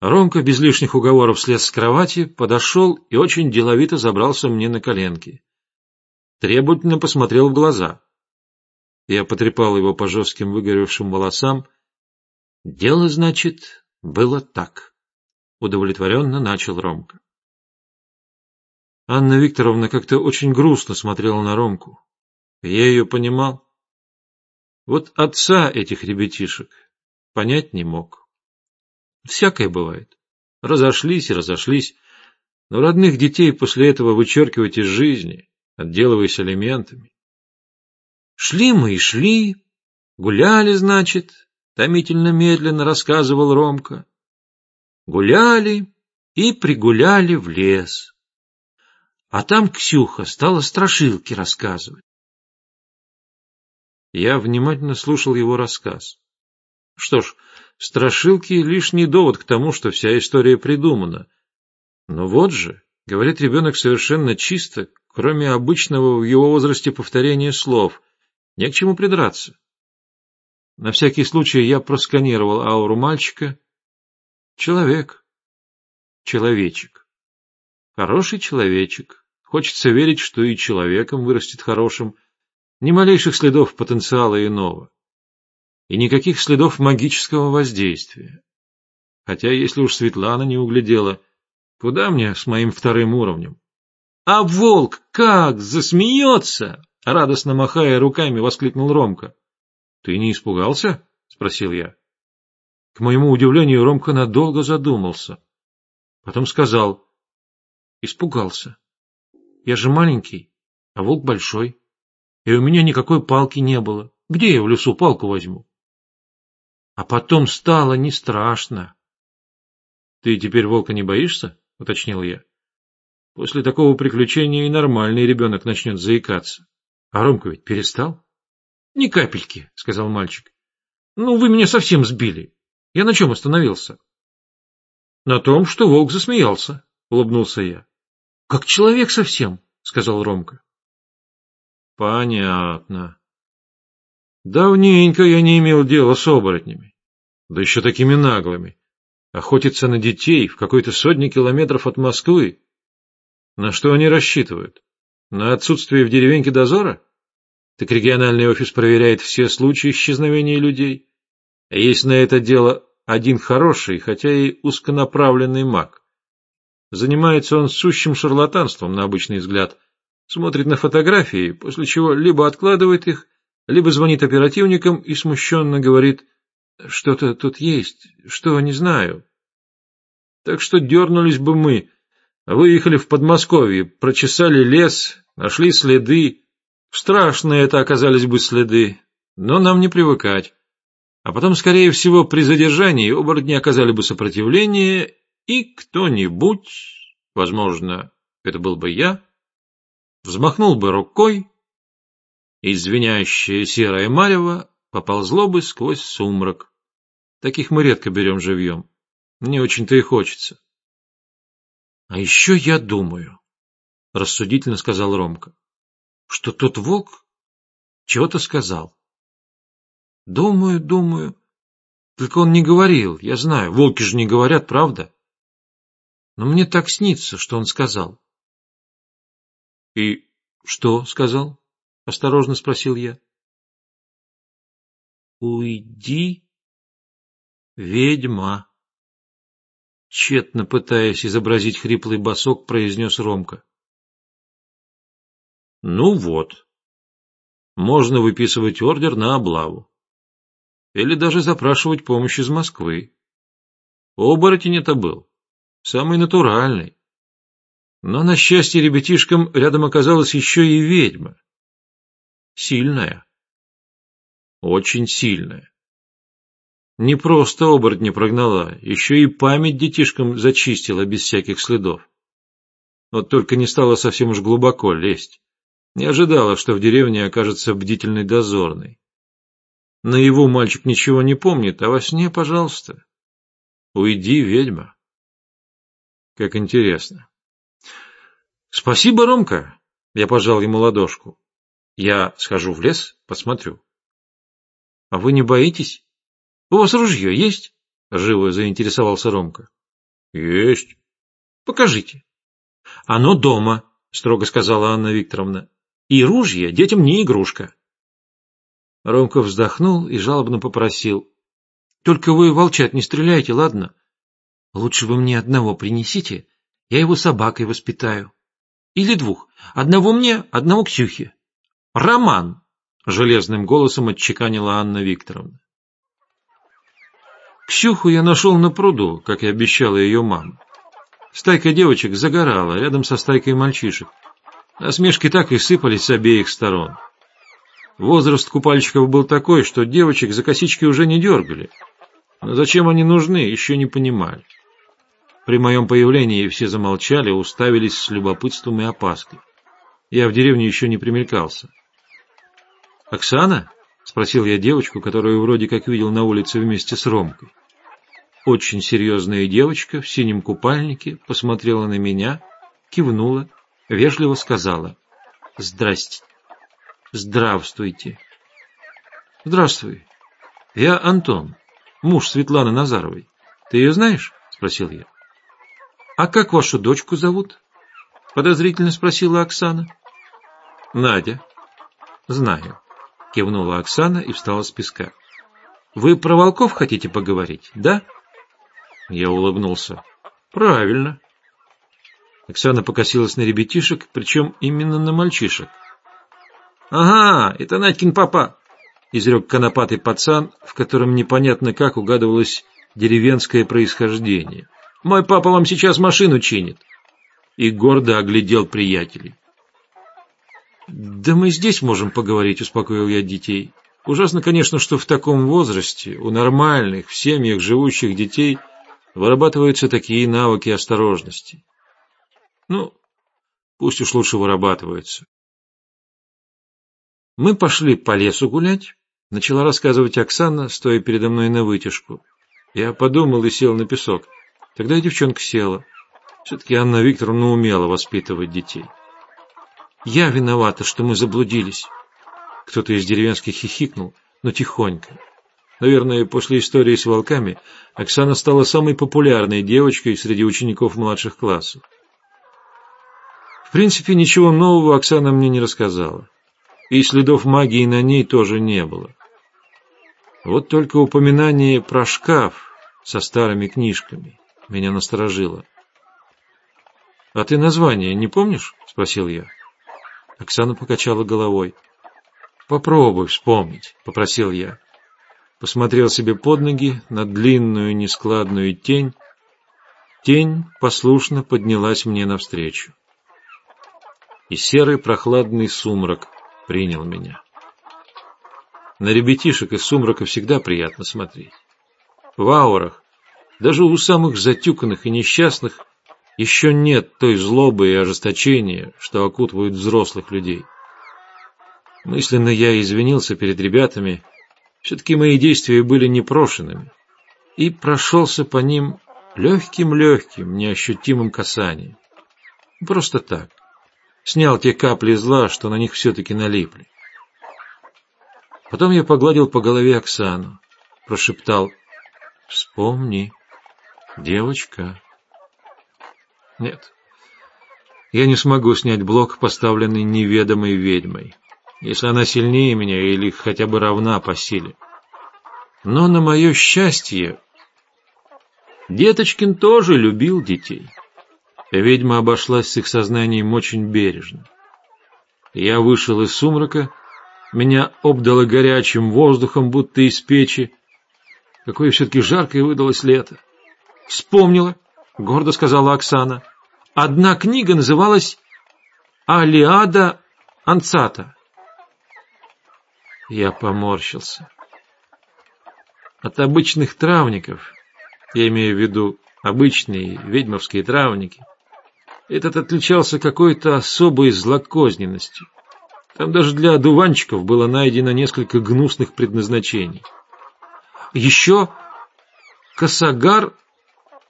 Ромка без лишних уговоров слез с кровати, подошел и очень деловито забрался мне на коленки. Требовательно посмотрел в глаза. Я потрепал его по жестким выгоревшим волосам. «Дело, значит, было так», — удовлетворенно начал Ромка. Анна Викторовна как-то очень грустно смотрела на Ромку. Я ее понимал. Вот отца этих ребятишек понять не мог. Всякое бывает. Разошлись и разошлись, но родных детей после этого вычеркивать из жизни, отделываясь алиментами. Шли мы и шли, гуляли, значит, томительно-медленно рассказывал Ромка. Гуляли и пригуляли в лес. А там Ксюха стала страшилки рассказывать. Я внимательно слушал его рассказ. Что ж, страшилки — лишний довод к тому, что вся история придумана. Но вот же, говорит ребенок совершенно чисто, кроме обычного в его возрасте повторения слов, не к чему придраться. На всякий случай я просканировал ауру мальчика. Человек. Человечек. Хороший человечек. Хочется верить, что и человеком вырастет хорошим, ни малейших следов потенциала иного. И никаких следов магического воздействия. Хотя, если уж Светлана не углядела, куда мне с моим вторым уровнем? А волк как засмеется! Радостно махая руками, воскликнул Ромка. — Ты не испугался? — спросил я. К моему удивлению, Ромка надолго задумался. Потом сказал. — Испугался. Я же маленький, а волк большой. И у меня никакой палки не было. Где я в лесу палку возьму? А потом стало не страшно. — Ты теперь волка не боишься? — уточнил я. — После такого приключения и нормальный ребенок начнет заикаться. А Ромка ведь перестал? — Ни капельки, — сказал мальчик. — Ну, вы меня совсем сбили. Я на чем остановился? — На том, что волк засмеялся, — улыбнулся я. Как человек совсем, — сказал Ромка. Понятно. Давненько я не имел дела с оборотнями. Да еще такими наглыми. Охотиться на детей в какой-то сотне километров от Москвы. На что они рассчитывают? На отсутствие в деревеньке дозора? Так региональный офис проверяет все случаи исчезновения людей. А есть на это дело один хороший, хотя и узконаправленный маг. Занимается он сущим шарлатанством, на обычный взгляд. Смотрит на фотографии, после чего либо откладывает их, либо звонит оперативникам и смущенно говорит «Что-то тут есть, что, не знаю». Так что дернулись бы мы, выехали в Подмосковье, прочесали лес, нашли следы. Страшные это оказались бы следы, но нам не привыкать. А потом, скорее всего, при задержании оборотни оказали бы сопротивление, и кто-нибудь, возможно, это был бы я, взмахнул бы рукой, и звенящее серое марево поползло бы сквозь сумрак. Таких мы редко берем живьем. Не очень-то и хочется. — А еще я думаю, — рассудительно сказал Ромка, — что тот волк чего-то сказал. Думаю, думаю. Только он не говорил, я знаю, волки же не говорят, правда? Но мне так снится, что он сказал. — И что сказал? — осторожно спросил я. — Уйди, ведьма. Тщетно пытаясь изобразить хриплый босок, произнес Ромка. — Ну вот. Можно выписывать ордер на облаву или даже запрашивать помощь из Москвы. Оборотень это был, самый натуральный. Но, на счастье ребятишкам, рядом оказалась еще и ведьма. Сильная. Очень сильная. Не просто оборотня прогнала, еще и память детишкам зачистила без всяких следов. Вот только не стала совсем уж глубоко лезть. Не ожидала, что в деревне окажется бдительный дозорный. На его мальчик ничего не помнит, а во сне, пожалуйста. Уйди, ведьма. Как интересно. Спасибо, Ромка. Я пожал ему ладошку. Я схожу в лес, посмотрю. А вы не боитесь? У вас ружье есть? Живо заинтересовался Ромка. Есть. Покажите. Оно дома, строго сказала Анна Викторовна. И ружье детям не игрушка. Ромка вздохнул и жалобно попросил. — Только вы, волчат, не стреляйте, ладно? Лучше вы мне одного принесите, я его собакой воспитаю. Или двух. Одного мне, одного Ксюхе. Роман! — железным голосом отчеканила Анна Викторовна. Ксюху я нашел на пруду, как и обещала ее мама. Стайка девочек загорала рядом со стайкой мальчишек. Насмешки так и сыпались с обеих сторон. Возраст купальщиков был такой, что девочек за косички уже не дергали. Но зачем они нужны, еще не понимали. При моем появлении все замолчали, уставились с любопытством и опаской. Я в деревне еще не примелькался. «Оксана?» — спросил я девочку, которую вроде как видел на улице вместе с Ромкой. Очень серьезная девочка в синем купальнике посмотрела на меня, кивнула, вежливо сказала «Здрасте». Здравствуйте. Здравствуй. Я Антон, муж Светланы Назаровой. Ты ее знаешь? Спросил я. А как вашу дочку зовут? Подозрительно спросила Оксана. Надя. Знаю. Кивнула Оксана и встала с песка. Вы про волков хотите поговорить, да? Я улыбнулся. Правильно. Оксана покосилась на ребятишек, причем именно на мальчишек. «Ага, это Надькин папа», — изрек конопатый пацан, в котором непонятно как угадывалось деревенское происхождение. «Мой папа вам сейчас машину чинит». И гордо оглядел приятелей. «Да мы здесь можем поговорить», — успокоил я детей. «Ужасно, конечно, что в таком возрасте у нормальных, в семьях живущих детей вырабатываются такие навыки осторожности. Ну, пусть уж лучше вырабатываются. Мы пошли по лесу гулять, начала рассказывать Оксана, стоя передо мной на вытяжку. Я подумал и сел на песок. Тогда девчонка села. Все-таки Анна Викторовна умела воспитывать детей. Я виновата, что мы заблудились. Кто-то из деревенских хихикнул, но тихонько. Наверное, после истории с волками Оксана стала самой популярной девочкой среди учеников младших классов. В принципе, ничего нового Оксана мне не рассказала. И следов магии на ней тоже не было. Вот только упоминание про шкаф со старыми книжками меня насторожило. — А ты название не помнишь? — спросил я. Оксана покачала головой. — Попробуй вспомнить, — попросил я. Посмотрел себе под ноги на длинную нескладную тень. Тень послушно поднялась мне навстречу. И серый прохладный сумрак принял меня. На ребятишек из сумрака всегда приятно смотреть. В аурах, даже у самых затюканных и несчастных, еще нет той злобы и ожесточения, что окутывают взрослых людей. Мысленно я извинился перед ребятами, все-таки мои действия были непрошенными, и прошелся по ним легким-легким, неощутимым касанием. Просто так. Снял те капли зла, что на них все-таки налипли. Потом я погладил по голове Оксану, прошептал «Вспомни, девочка». Нет. Я не смогу снять блок, поставленный неведомой ведьмой, если она сильнее меня или хотя бы равна по силе. Но на мое счастье, Деточкин тоже любил детей. Ведьма обошлась с их сознанием очень бережно. Я вышел из сумрака, меня обдало горячим воздухом, будто из печи. Какое все-таки жаркое выдалось лето. Вспомнила, — гордо сказала Оксана. Одна книга называлась «Алиада Анцата». Я поморщился. От обычных травников, я имею в виду обычные ведьмовские травники, этот отличался какой-то особой злокозненностью. Там даже для одуванчиков было найдено несколько гнусных предназначений. Еще Касагар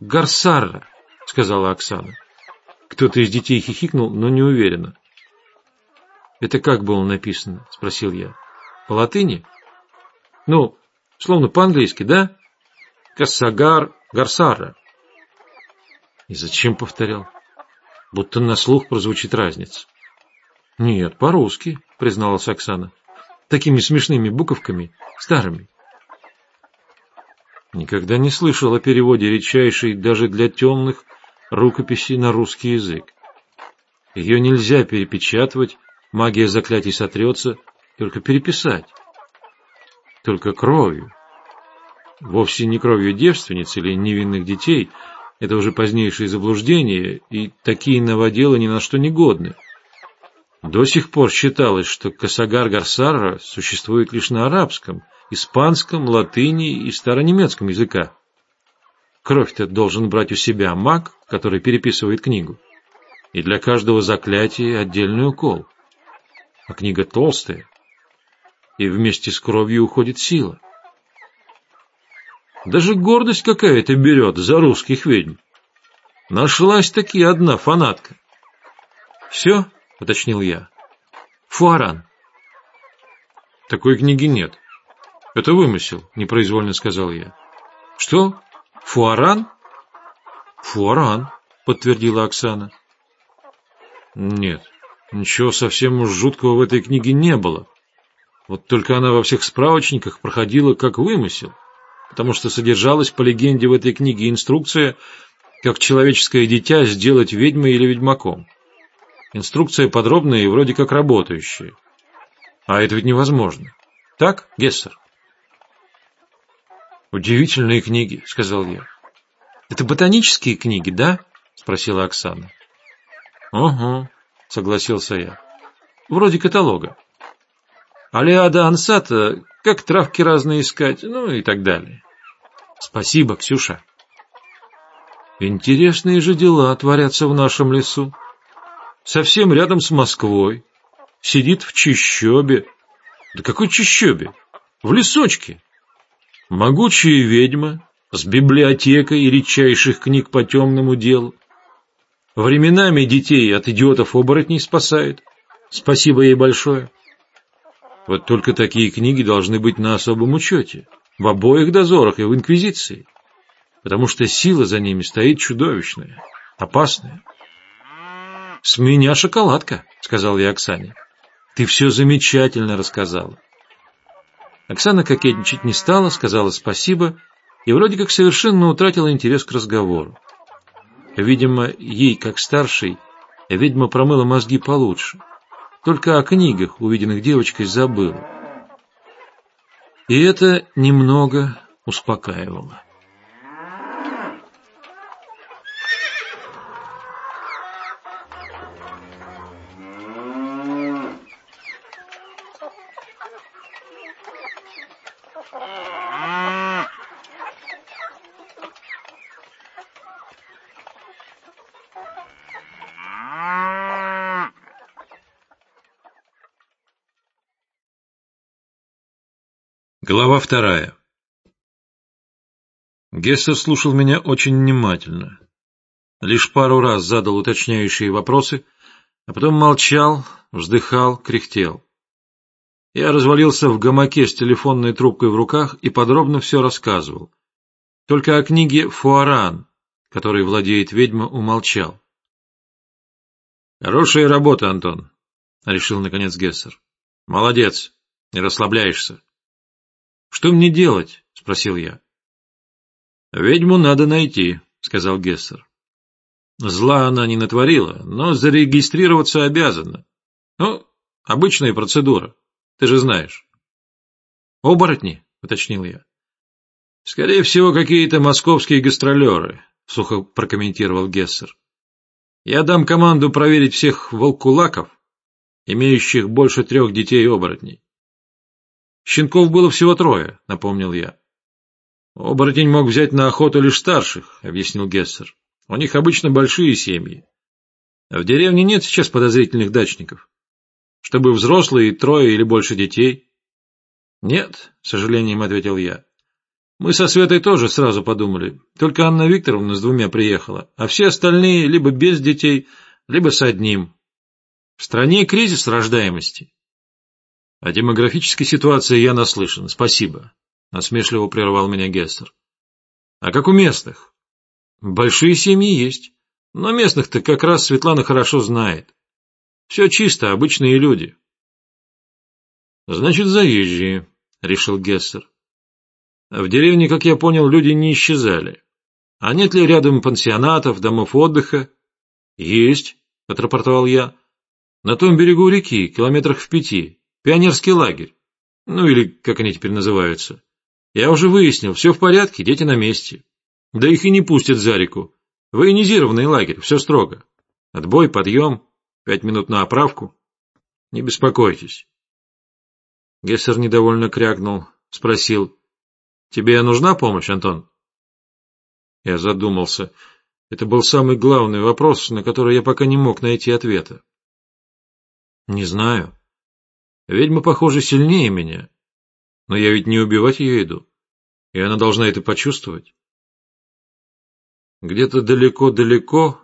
Гарсарра, сказала Оксана. Кто-то из детей хихикнул, но не уверенно. «Это как было написано?» — спросил я. «По латыни?» «Ну, словно по-английски, да?» «Кассагар Гарсара». «И зачем повторял?» Будто на слух прозвучит разница. «Нет, по-русски», — призналась Оксана. «Такими смешными буковками, старыми». Никогда не слышал о переводе редчайшей даже для темных рукописи на русский язык. Ее нельзя перепечатывать, магия заклятий сотрется, только переписать. Только кровью. Вовсе не кровью девственниц или невинных детей, это уже позднейшие заблуждения, и такие новоделы ни на что не годны. До сих пор считалось, что Касагар Гарсара существует лишь на арабском, испанском, латыни и старонемецком языках. Кровь-то должен брать у себя маг, который переписывает книгу. И для каждого заклятия отдельный укол. А книга толстая, и вместе с кровью уходит сила. Даже гордость какая-то берет за русских ведьм. Нашлась таки одна фанатка. «Все?» — уточнил я. «Фуаран». «Такой книги нет. Это вымысел», — непроизвольно сказал я. «Что?» Фуаран? Фуаран, подтвердила Оксана. Нет, ничего совсем уж жуткого в этой книге не было. Вот только она во всех справочниках проходила как вымысел, потому что содержалась по легенде в этой книге инструкция, как человеческое дитя сделать ведьмой или ведьмаком. Инструкция подробная и вроде как работающая. А это ведь невозможно. Так, Гессер? «Удивительные книги», — сказал я. «Это ботанические книги, да?» — спросила Оксана. «Угу», — согласился я. «Вроде каталога. Алиада ансата, как травки разные искать, ну и так далее». «Спасибо, Ксюша». «Интересные же дела творятся в нашем лесу. Совсем рядом с Москвой. Сидит в чищобе. Да какой чищобе? В лесочке. Могучая ведьма с библиотекой редчайших книг по темному делу. Временами детей от идиотов-оборотней спасает. Спасибо ей большое. Вот только такие книги должны быть на особом учете. В обоих дозорах и в Инквизиции. Потому что сила за ними стоит чудовищная, опасная. «С меня шоколадка», — сказал я Оксане. «Ты все замечательно рассказала». Оксана кокетничать не стала, сказала спасибо и вроде как совершенно утратила интерес к разговору. Видимо, ей, как старшей, ведьма промыла мозги получше. Только о книгах, увиденных девочкой, забыла. И это немного успокаивало. Глава вторая Гессер слушал меня очень внимательно. Лишь пару раз задал уточняющие вопросы, а потом молчал, вздыхал, кряхтел. Я развалился в гамаке с телефонной трубкой в руках и подробно все рассказывал. Только о книге «Фуаран», которой владеет ведьма, умолчал. «Хорошая работа, Антон», — решил наконец Гессер. «Молодец, не расслабляешься». «Что мне делать?» — спросил я. «Ведьму надо найти», — сказал Гессер. «Зла она не натворила, но зарегистрироваться обязана. Ну, обычная процедура, ты же знаешь». «Оборотни?» — уточнил я. «Скорее всего, какие-то московские гастролеры», — сухо прокомментировал Гессер. «Я дам команду проверить всех волкулаков, имеющих больше трех детей-оборотней. Щенков было всего трое, напомнил я. Оборотень мог взять на охоту лишь старших, объяснил Гессер. У них обычно большие семьи. А в деревне нет сейчас подозрительных дачников. Чтобы взрослые трое или больше детей. Нет, с сожалением ответил я. Мы со Светой тоже сразу подумали. Только Анна Викторовна с двумя приехала, а все остальные либо без детей, либо с одним. В стране кризис рождаемости. О демографической ситуации я наслышан, спасибо. Насмешливо прервал меня Гестер. А как у местных? Большие семьи есть, но местных-то как раз Светлана хорошо знает. Все чисто, обычные люди. Значит, заезжие, решил Гессер. В деревне, как я понял, люди не исчезали. А нет ли рядом пансионатов, домов отдыха? Есть, отрапортовал я. На том берегу реки, километрах в пяти. Пионерский лагерь. Ну или как они теперь называются. Я уже выяснил, все в порядке, дети на месте. Да их и не пустят за реку. Военизированный лагерь, все строго. Отбой, подъем, пять минут на оправку. Не беспокойтесь. Гессер недовольно крякнул, спросил. Тебе нужна помощь, Антон? Я задумался. Это был самый главный вопрос, на который я пока не мог найти ответа. Не знаю. Ведьма, похоже, сильнее меня. Но я ведь не убивать ее иду. И она должна это почувствовать. Где-то далеко-далеко,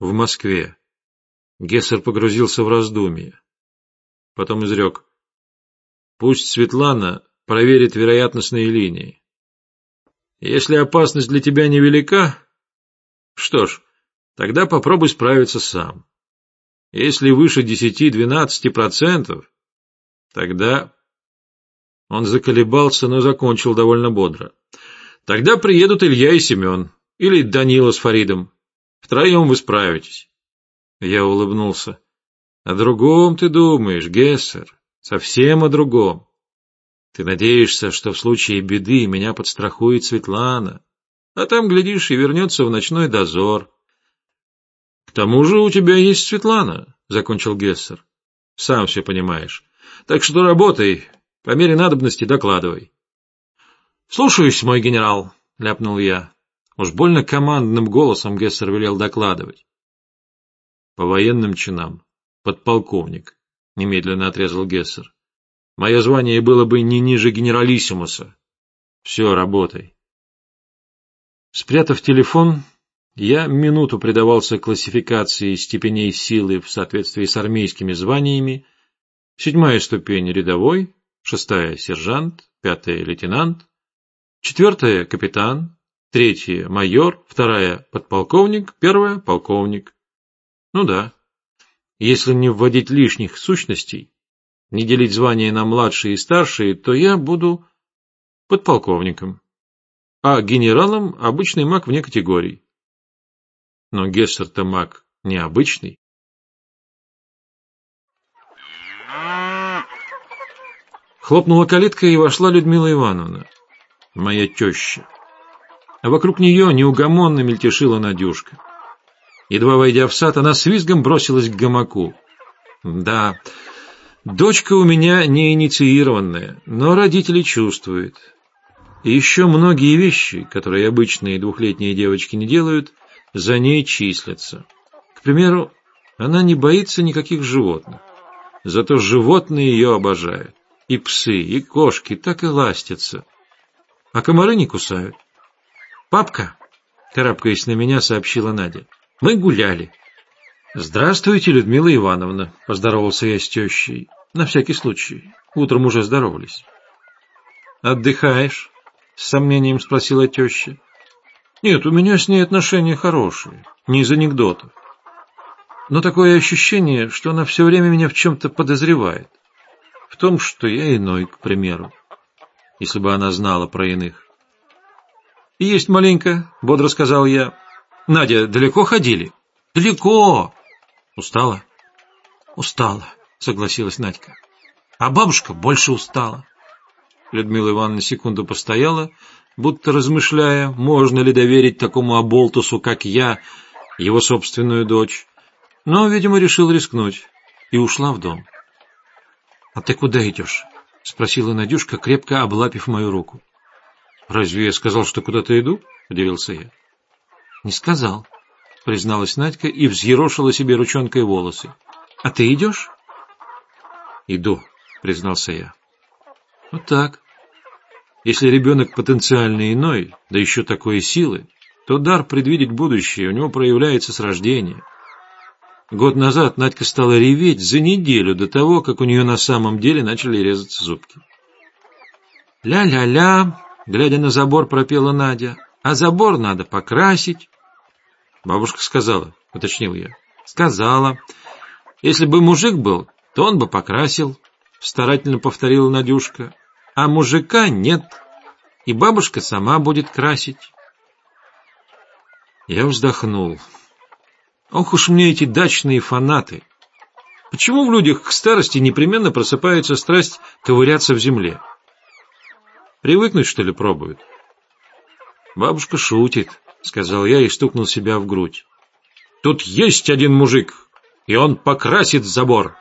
в Москве, Гессер погрузился в раздумье. Потом изрек. Пусть Светлана проверит вероятностные линии. Если опасность для тебя невелика, что ж, тогда попробуй справиться сам. Если выше 10-12 процентов, Тогда... Он заколебался, но закончил довольно бодро. Тогда приедут Илья и Семен. Или Данила с Фаридом. Втроем вы справитесь. Я улыбнулся. О другом ты думаешь, Гессер. Совсем о другом. Ты надеешься, что в случае беды меня подстрахует Светлана. А там, глядишь, и вернется в ночной дозор. — К тому же у тебя есть Светлана, — закончил Гессер. — Сам все понимаешь. Так что работай, по мере надобности докладывай. — Слушаюсь, мой генерал, — ляпнул я. Уж больно командным голосом Гессер велел докладывать. — По военным чинам. Подполковник, — немедленно отрезал Гессер. — Мое звание было бы не ниже генералиссимуса. Все, работай. Спрятав телефон, Я минуту предавался классификации степеней силы в соответствии с армейскими званиями. Седьмая ступень — рядовой, шестая — сержант, пятая — лейтенант, четвертая — капитан, третья — майор, вторая — подполковник, первая — полковник. Ну да, если не вводить лишних сущностей, не делить звания на младшие и старшие, то я буду подполковником, а генералом — обычный маг вне категорий. Но Гессер-то маг необычный. Хлопнула калитка, и вошла Людмила Ивановна, моя теща. А вокруг нее неугомонно мельтешила Надюшка. Едва войдя в сад, она с визгом бросилась к гамаку. Да, дочка у меня не инициированная, но родители чувствуют. И еще многие вещи, которые обычные двухлетние девочки не делают, за ней числятся. К примеру, она не боится никаких животных. Зато животные ее обожают. И псы, и кошки так и ластятся. А комары не кусают. «Папка», — карабкаясь на меня, сообщила Надя, — «мы гуляли». «Здравствуйте, Людмила Ивановна», — поздоровался я с тещей. На всякий случай. Утром уже здоровались. «Отдыхаешь?» — с сомнением спросила теща. Нет, у меня с ней отношения хорошие, не из анекдотов. Но такое ощущение, что она все время меня в чем-то подозревает. В том, что я иной, к примеру, если бы она знала про иных. И есть маленько, бодро сказал я. Надя, далеко ходили? Далеко. Устала? Устала, согласилась Надька. А бабушка больше устала. Людмила Ивановна секунду постояла, будто размышляя, можно ли доверить такому оболтусу, как я, его собственную дочь. Но, видимо, решил рискнуть и ушла в дом. — А ты куда идешь? — спросила Надюшка, крепко облапив мою руку. — Разве я сказал, что куда-то иду? — удивился я. — Не сказал, — призналась Надька и взъерошила себе ручонкой волосы. — А ты идешь? — Иду, — признался я. — Вот так. Если ребенок потенциально иной, да еще такой силы, то дар предвидеть будущее у него проявляется с рождения. Год назад Надька стала реветь за неделю до того, как у нее на самом деле начали резаться зубки. «Ля-ля-ля», — глядя на забор, пропела Надя, — «а забор надо покрасить». Бабушка сказала, — уточнил я. «Сказала. Если бы мужик был, то он бы покрасил», — старательно повторила Надюшка а мужика нет, и бабушка сама будет красить. Я вздохнул. Ох уж мне эти дачные фанаты. Почему в людях к старости непременно просыпается страсть ковыряться в земле? Привыкнуть, что ли, пробуют? Бабушка шутит, сказал я и стукнул себя в грудь. Тут есть один мужик, и он покрасит забор.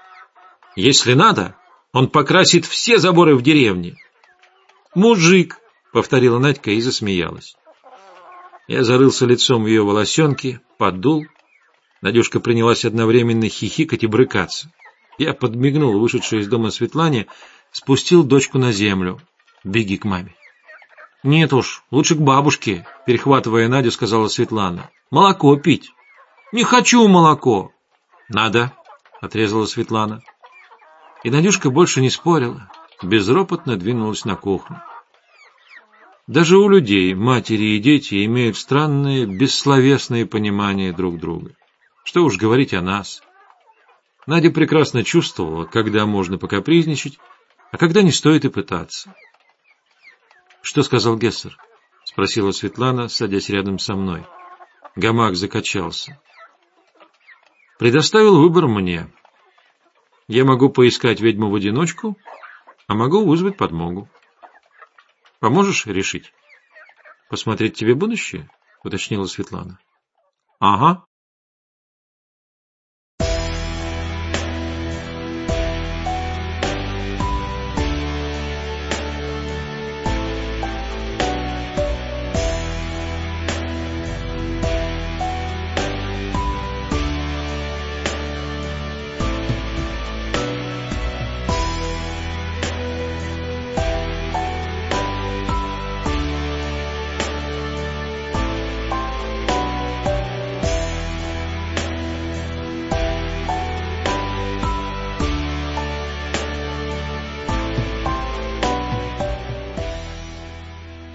Если надо, он покрасит все заборы в деревне. «Мужик!» — повторила Надька и засмеялась. Я зарылся лицом в ее волосенки, подул. Надюшка принялась одновременно хихикать и брыкаться. Я подмигнул вышедшей из дома Светлане, спустил дочку на землю. «Беги к маме». «Нет уж, лучше к бабушке», — перехватывая Надю, сказала Светлана. «Молоко пить». «Не хочу молоко». «Надо», — отрезала Светлана. И Надюшка больше не спорила, безропотно двинулась на кухню. Даже у людей, матери и дети, имеют странное, бессловесное понимание друг друга. Что уж говорить о нас. Надя прекрасно чувствовала, когда можно покапризничать, а когда не стоит и пытаться. — Что сказал Гессер? — спросила Светлана, садясь рядом со мной. Гамак закачался. — Предоставил выбор мне. Я могу поискать ведьму в одиночку, а могу вызвать подмогу. Поможешь решить? Посмотреть тебе будущее? Уточнила Светлана. Ага,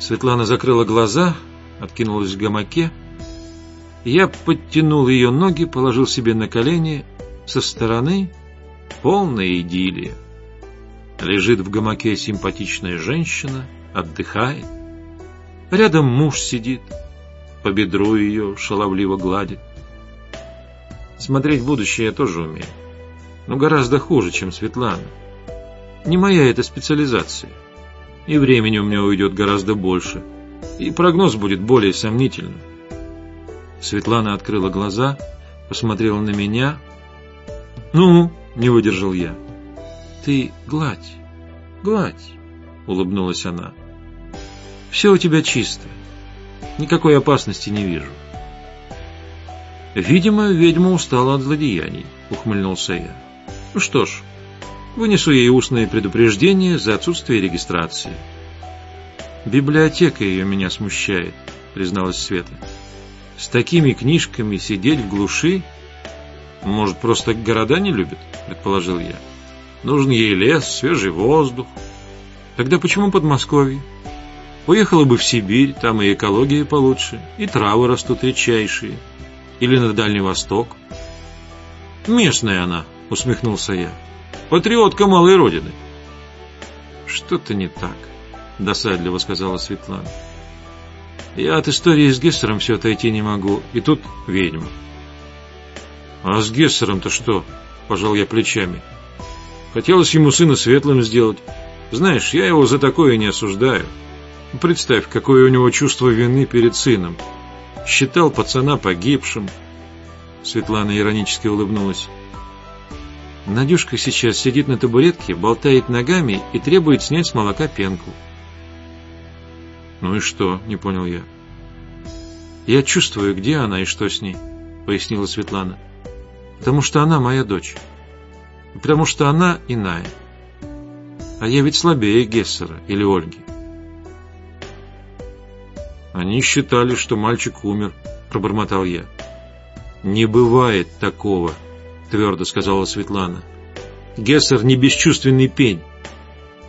Светлана закрыла глаза, откинулась в гамаке. Я подтянул ее ноги, положил себе на колени. Со стороны полная идиллия. Лежит в гамаке симпатичная женщина, отдыхает. Рядом муж сидит, по бедру ее шаловливо гладит. Смотреть будущее я тоже умею, но гораздо хуже, чем Светлана. Не моя это специализация, и времени у меня уйдет гораздо больше, и прогноз будет более сомнительным. Светлана открыла глаза, посмотрела на меня. «Ну?» — не выдержал я. «Ты гладь, гладь», — улыбнулась она. «Все у тебя чисто, никакой опасности не вижу». «Видимо, ведьма устала от злодеяний», — ухмыльнулся я. «Ну что ж, вынесу ей устное предупреждение за отсутствие регистрации». «Библиотека ее меня смущает», — призналась Света. С такими книжками сидеть в глуши? Может, просто города не любят, предположил я. Нужен ей лес, свежий воздух. Тогда почему Подмосковье? Уехала бы в Сибирь, там и экология получше, и травы растут редчайшие. Или на Дальний Восток. Местная она, усмехнулся я. Патриотка малой родины. Что-то не так, досадливо сказала Светлана. Я от истории с Гессером все отойти не могу, и тут ведьма. А с Гессером-то что? Пожал я плечами. Хотелось ему сына светлым сделать. Знаешь, я его за такое не осуждаю. Представь, какое у него чувство вины перед сыном. Считал пацана погибшим. Светлана иронически улыбнулась. Надюшка сейчас сидит на табуретке, болтает ногами и требует снять с молока пенку. «Ну и что?» — не понял я. «Я чувствую, где она и что с ней», — пояснила Светлана. «Потому что она моя дочь. Потому что она иная. А я ведь слабее Гессера или Ольги». «Они считали, что мальчик умер», — пробормотал я. «Не бывает такого», — твердо сказала Светлана. «Гессер не бесчувственный пень.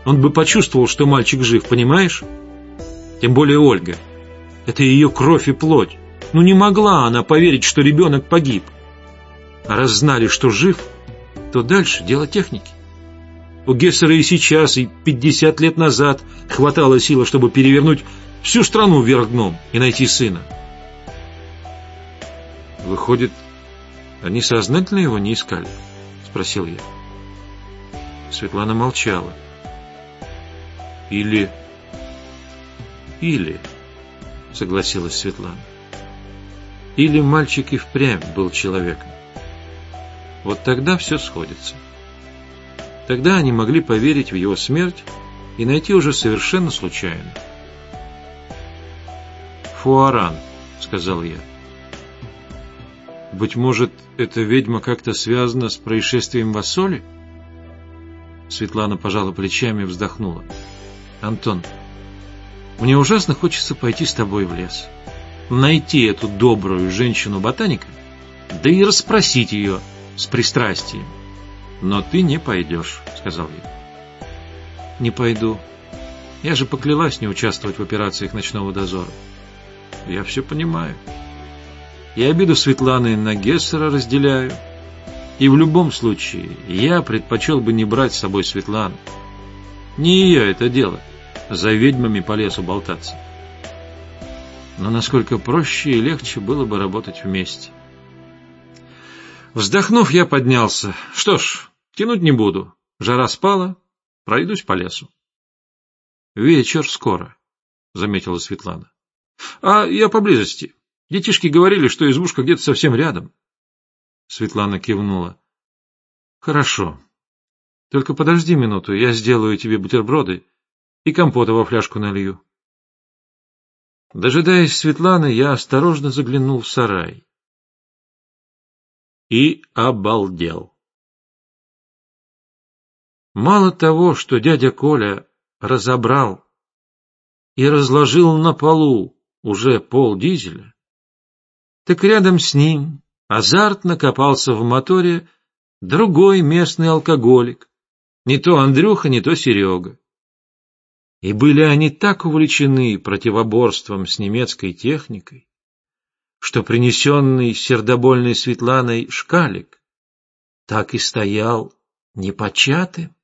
Он бы почувствовал, что мальчик жив, понимаешь?» Тем более Ольга. Это ее кровь и плоть. Ну не могла она поверить, что ребенок погиб. А раз знали, что жив, то дальше дело техники. У Гессера и сейчас, и 50 лет назад хватало силы, чтобы перевернуть всю страну вверх дном и найти сына. Выходит, они сознательно его не искали? Спросил я. Светлана молчала. Или или, согласилась Светлана. Или мальчик и впрямь был человеком. Вот тогда все сходится. Тогда они могли поверить в его смерть и найти уже совершенно случайно. «Фуаран», — сказал я. «Быть может, эта ведьма как-то связана с происшествием в Ассоле?» Светлана пожала плечами и вздохнула. «Антон, мне ужасно хочется пойти с тобой в лес, найти эту добрую женщину-ботаника, да и расспросить ее с пристрастием. Но ты не пойдешь, сказал я. Не пойду. Я же поклялась не участвовать в операциях ночного дозора. Я все понимаю. И обиду Светланы на Гессера разделяю. И в любом случае я предпочел бы не брать с собой Светлану. Не ее это дело за ведьмами по лесу болтаться. Но насколько проще и легче было бы работать вместе. Вздохнув, я поднялся. Что ж, тянуть не буду. Жара спала, пройдусь по лесу. Вечер скоро, заметила Светлана. А я поблизости. Детишки говорили, что избушка где-то совсем рядом. Светлана кивнула. Хорошо. Только подожди минуту, я сделаю тебе бутерброды и компота во фляжку налью. Дожидаясь Светланы, я осторожно заглянул в сарай. И обалдел. Мало того, что дядя Коля разобрал и разложил на полу уже пол дизеля, так рядом с ним азартно копался в моторе другой местный алкоголик, не то Андрюха, не то Серега. И были они так увлечены противоборством с немецкой техникой, что принесенный сердобольной Светланой шкалик так и стоял непочатым.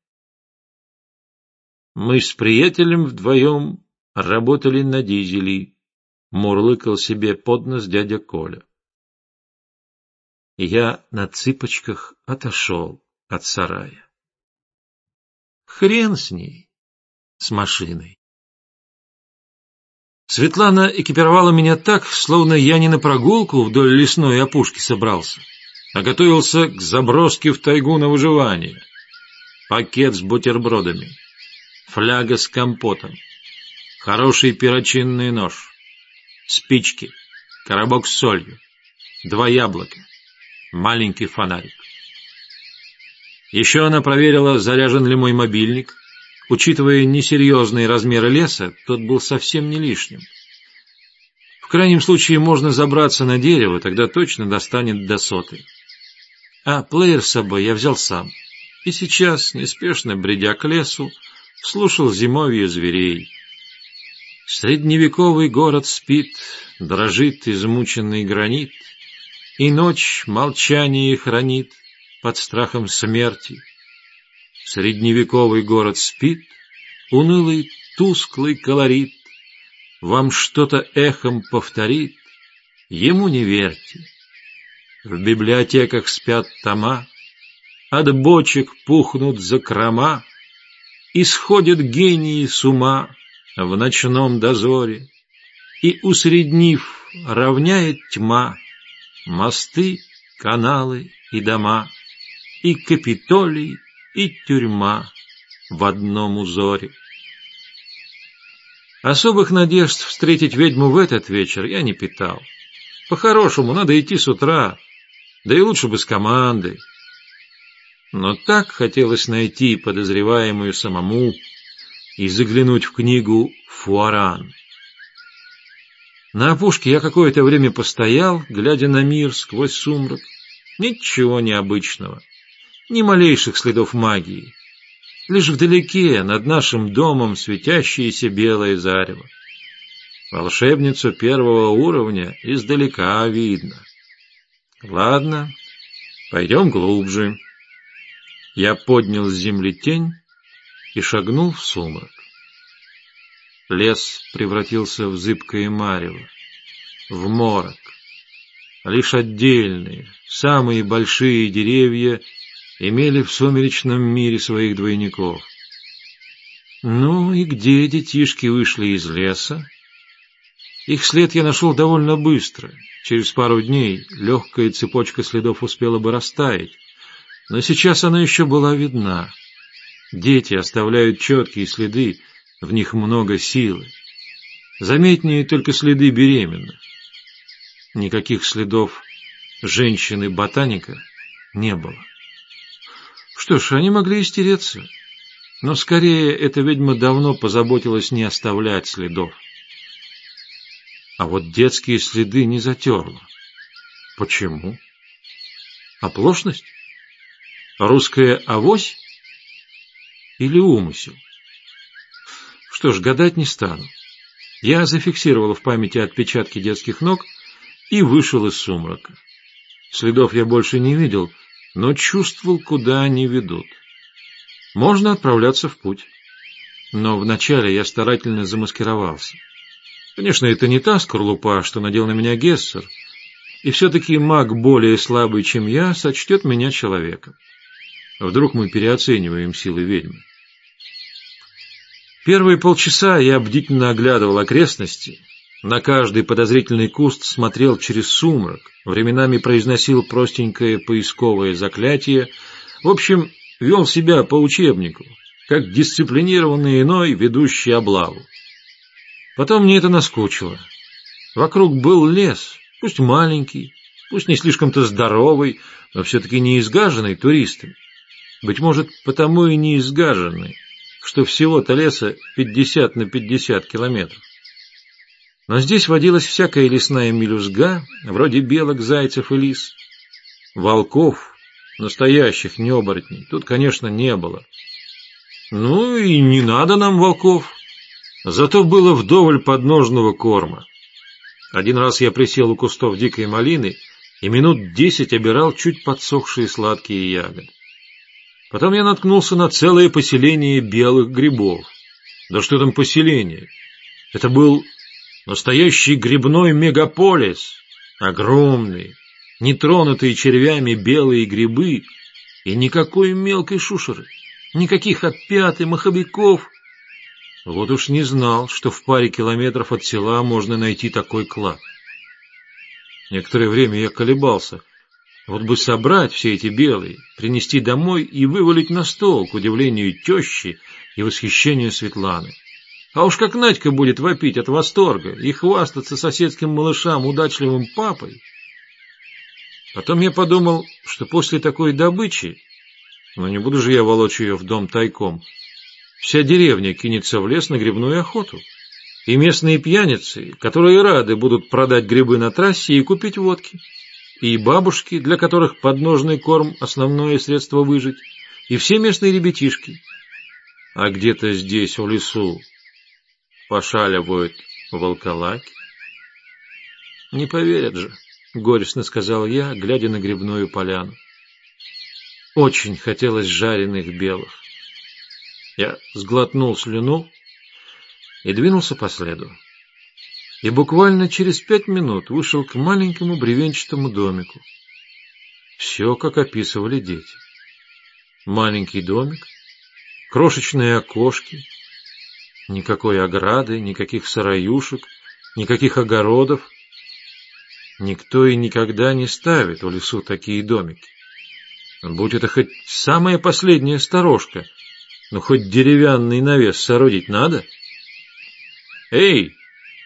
Мы с приятелем вдвоем работали на дизеле, мурлыкал себе под нос дядя Коля. Я на цыпочках отошел от сарая. Хрен с ней, с машиной. Светлана экипировала меня так, словно я не на прогулку вдоль лесной опушки собрался, а готовился к заброске в тайгу на выживание. Пакет с бутербродами, фляга с компотом, хороший перочинный нож, спички, коробок с солью, два яблока, маленький фонарик. Еще она проверила, заряжен ли мой мобильник. Учитывая несерьезные размеры леса, тот был совсем не лишним. В крайнем случае можно забраться на дерево, тогда точно достанет до соты. А плеер с собой я взял сам. И сейчас, неспешно бредя к лесу, слушал зимовье зверей. Средневековый город спит, дрожит измученный гранит, И ночь молчание хранит под страхом смерти. Средневековый город спит, унылый тусклый колорит, Вам что-то эхом повторит, ему не верьте. В библиотеках спят тома, От бочек пухнут закрома, Исходят гении с ума В ночном дозоре, И, усреднив, равняет тьма Мосты, каналы и дома, И Капитолий, и тюрьма В одном узоре. Особых надежд встретить ведьму в этот вечер я не питал. По-хорошему, надо идти с утра, да и лучше бы с командой. Но так хотелось найти подозреваемую самому и заглянуть в книгу «Фуаран». На опушке я какое-то время постоял, глядя на мир сквозь сумрак. Ничего необычного, ни малейших следов магии. Лишь вдалеке, над нашим домом, светящееся белое зарево. Волшебницу первого уровня издалека видно. Ладно, пойдем глубже. Я поднял с земли тень и шагнул в сумрак. Лес превратился в зыбкое марево, в морок. Лишь отдельные, самые большие деревья имели в сумеречном мире своих двойников. Ну и где детишки вышли из леса? Их след я нашел довольно быстро. Через пару дней легкая цепочка следов успела бы растаять, но сейчас она еще была видна. Дети оставляют четкие следы, в них много силы. Заметнее только следы беременных. Никаких следов женщины-ботаника не было. Что ж, они могли истереться, но скорее эта ведьма давно позаботилась не оставлять следов. А вот детские следы не затерла. Почему? Оплошность? Русская авось? Или умысел? Что ж, гадать не стану. Я зафиксировал в памяти отпечатки детских ног и вышел из сумрака. Следов я больше не видел, но чувствовал, куда они ведут. Можно отправляться в путь. Но вначале я старательно замаскировался. Конечно, это не та скорлупа, что надел на меня Гессер, и все-таки маг более слабый, чем я, сочтет меня человеком. Вдруг мы переоцениваем силы ведьмы. Первые полчаса я бдительно оглядывал окрестности, на каждый подозрительный куст смотрел через сумрак, временами произносил простенькое поисковое заклятие, в общем, вел себя по учебнику, как дисциплинированный иной, ведущий облаву. Потом мне это наскучило. Вокруг был лес, пусть маленький, пусть не слишком-то здоровый, но все-таки не изгаженный туристами. Быть может, потому и не изгаженный, что всего-то леса 50 на 50 километров. Но здесь водилась всякая лесная мелюзга, вроде белок, зайцев и лис. Волков, настоящих необоротней, тут, конечно, не было. Ну и не надо нам волков. Зато было вдоволь подножного корма. Один раз я присел у кустов дикой малины и минут десять обирал чуть подсохшие сладкие ягоды. Потом я наткнулся на целое поселение белых грибов. Да что там поселение? Это был настоящий грибной мегаполис. Огромные, нетронутые червями белые грибы и никакой мелкой шушеры, никаких опят и маховиков. Вот уж не знал, что в паре километров от села можно найти такой клад. Некоторое время я колебался. Вот бы собрать все эти белые, принести домой и вывалить на стол, к удивлению тещи и восхищению Светланы. А уж как Надька будет вопить от восторга и хвастаться соседским малышам удачливым папой. Потом я подумал, что после такой добычи, но не буду же я волочь ее в дом тайком, вся деревня кинется в лес на грибную охоту. И местные пьяницы, которые рады будут продать грибы на трассе и купить водки. И бабушки, для которых подножный корм – основное средство выжить. И все местные ребятишки. А где-то здесь, в лесу, пошаливают волколаки. Не поверят же, горестно сказал я, глядя на грибную поляну. Очень хотелось жареных белых. Я сглотнул слюну и двинулся по следу. И буквально через пять минут вышел к маленькому бревенчатому домику. Все, как описывали дети. Маленький домик, крошечные окошки, Никакой ограды, никаких сараюшек, никаких огородов. Никто и никогда не ставит в лесу такие домики. Будь это хоть самая последняя сторожка, но хоть деревянный навес соорудить надо. «Эй,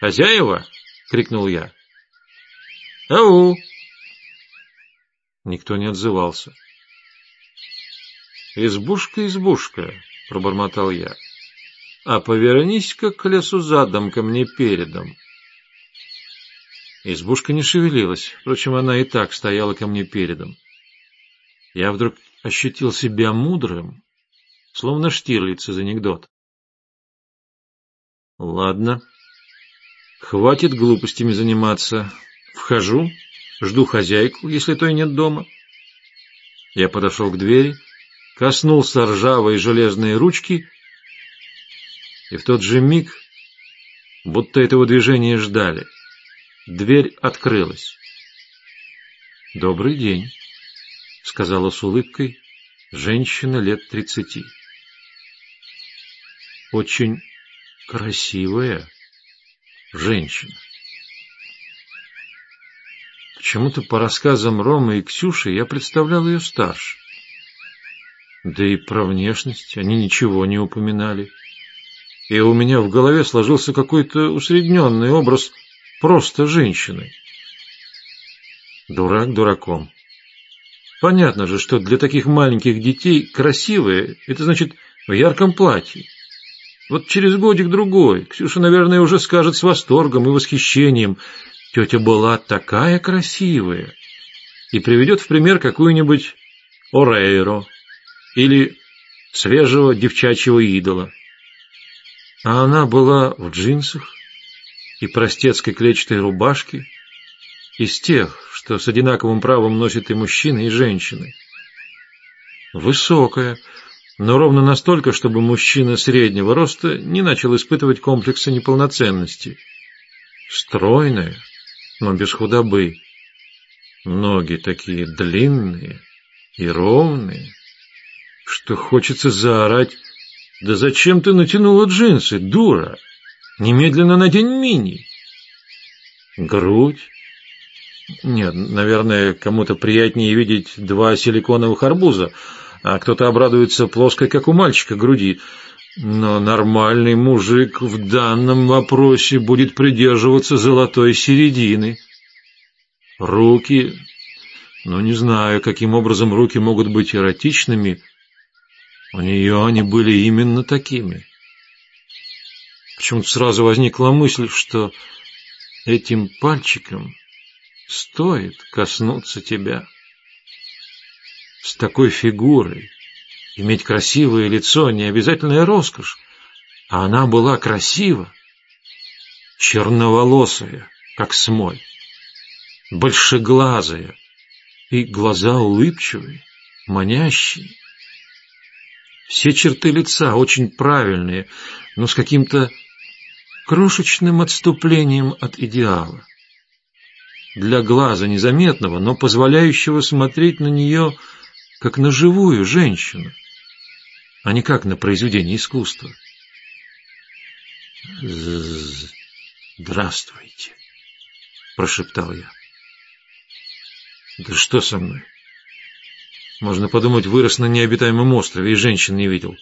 хозяева!» — крикнул я. «Ау!» Никто не отзывался. «Избушка, избушка!» — пробормотал я а повернись-ка к лесу задом ко мне передом. Избушка не шевелилась, впрочем, она и так стояла ко мне передом. Я вдруг ощутил себя мудрым, словно Штирлиц из анекдота. Ладно, хватит глупостями заниматься. Вхожу, жду хозяйку, если той нет дома. Я подошел к двери, коснулся ржавой железной ручки и в тот же миг, будто этого движения ждали, дверь открылась. «Добрый день», — сказала с улыбкой женщина лет тридцати. «Очень красивая женщина». Почему-то по рассказам Ромы и Ксюши я представлял ее старше. Да и про внешность они ничего не упоминали и у меня в голове сложился какой-то усредненный образ просто женщины. Дурак дураком. Понятно же, что для таких маленьких детей красивые – это значит в ярком платье. Вот через годик-другой Ксюша, наверное, уже скажет с восторгом и восхищением «Тетя была такая красивая» и приведет в пример какую-нибудь Орейро или свежего девчачьего идола. А она была в джинсах и простецкой клетчатой рубашке, из тех, что с одинаковым правом носят и мужчины, и женщины. Высокая, но ровно настолько, чтобы мужчина среднего роста не начал испытывать комплексы неполноценности. Стройная, но без худобы. Ноги такие длинные и ровные, что хочется заорать да зачем ты натянула джинсы, дура? Немедленно надень мини. Грудь? Нет, наверное, кому-то приятнее видеть два силиконовых арбуза, а кто-то обрадуется плоской, как у мальчика, груди. Но нормальный мужик в данном вопросе будет придерживаться золотой середины. Руки... Ну, не знаю, каким образом руки могут быть эротичными, у нее они были именно такими. Почему-то сразу возникла мысль, что этим пальчиком стоит коснуться тебя. С такой фигурой иметь красивое лицо не обязательная роскошь, А она была красива, черноволосая, как смоль, большеглазая, и глаза улыбчивые, манящие. Все черты лица очень правильные, но с каким-то крошечным отступлением от идеала. Для глаза незаметного, но позволяющего смотреть на нее, как на живую женщину, а не как на произведение искусства. «Здравствуйте», — прошептал я. «Да что со мной?» Можно подумать, вырос на необитаемом острове и женщин не видел.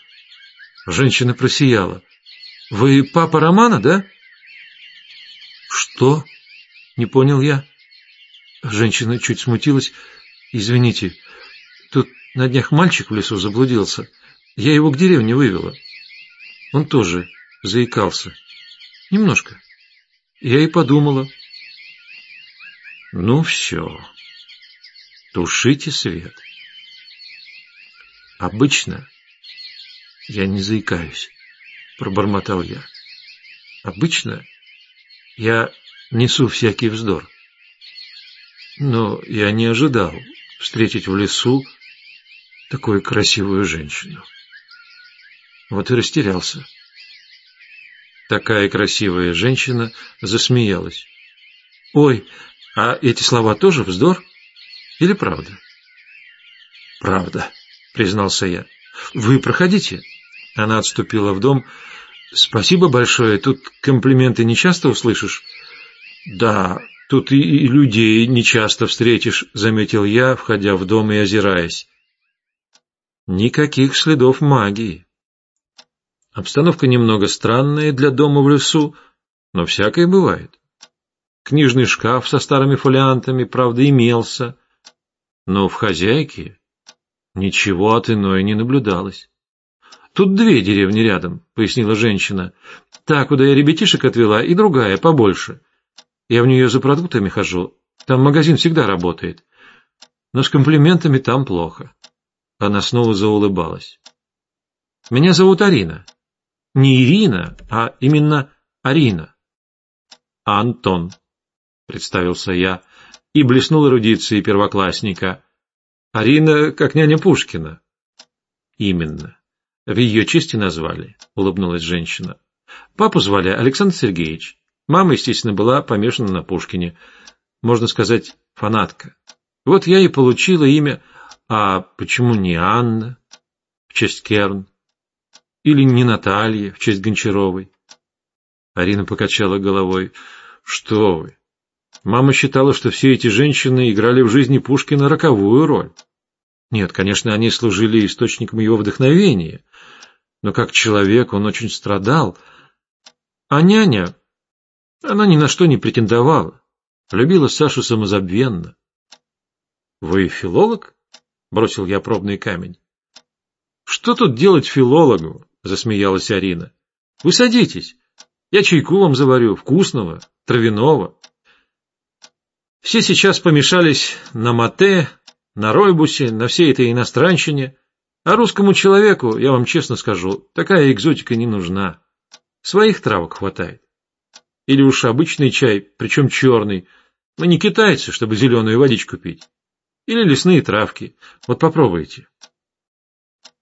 Женщина просияла. «Вы папа Романа, да?» «Что?» — не понял я. Женщина чуть смутилась. «Извините, тут на днях мальчик в лесу заблудился. Я его к деревне вывела. Он тоже заикался. Немножко. Я и подумала. Ну все, тушите свет. Обычно я не заикаюсь, пробормотал я. Обычно я несу всякий вздор. Но я не ожидал встретить в лесу такую красивую женщину. Вот и растерялся. Такая красивая женщина засмеялась. «Ой, а эти слова тоже вздор? Или правда?» «Правда», — признался я. «Вы проходите». Она отступила в дом. «Спасибо большое. Тут комплименты не часто услышишь?» «Да, тут и, людей не часто встретишь», — заметил я, входя в дом и озираясь. «Никаких следов магии». Обстановка немного странная для дома в лесу, но всякое бывает. Книжный шкаф со старыми фолиантами, правда, имелся, но в хозяйке ничего от иной не наблюдалось. «Тут две деревни рядом», — пояснила женщина. «Та, куда я ребятишек отвела, и другая, побольше. Я в нее за продуктами хожу. Там магазин всегда работает. Но с комплиментами там плохо». Она снова заулыбалась. «Меня зовут Арина. Не Ирина, а именно Арина. Антон, представился я и блеснул эрудицией первоклассника. Арина, как няня Пушкина. Именно. В ее чести назвали, улыбнулась женщина. Папу звали Александр Сергеевич. Мама, естественно, была помешана на Пушкине. Можно сказать, фанатка. Вот я и получила имя. А почему не Анна? В честь Керн. Или не Наталья в честь Гончаровой? Арина покачала головой. Что вы? Мама считала, что все эти женщины играли в жизни Пушкина роковую роль. Нет, конечно, они служили источником его вдохновения, но как человек он очень страдал. А няня, она ни на что не претендовала, любила Сашу самозабвенно. — Вы филолог? — бросил я пробный камень. — Что тут делать филологу? — засмеялась Арина. — Вы садитесь. Я чайку вам заварю, вкусного, травяного. Все сейчас помешались на мате, на ройбусе, на всей этой иностранщине. А русскому человеку, я вам честно скажу, такая экзотика не нужна. Своих травок хватает. Или уж обычный чай, причем черный. Мы не китайцы, чтобы зеленую водичку пить. Или лесные травки. Вот попробуйте.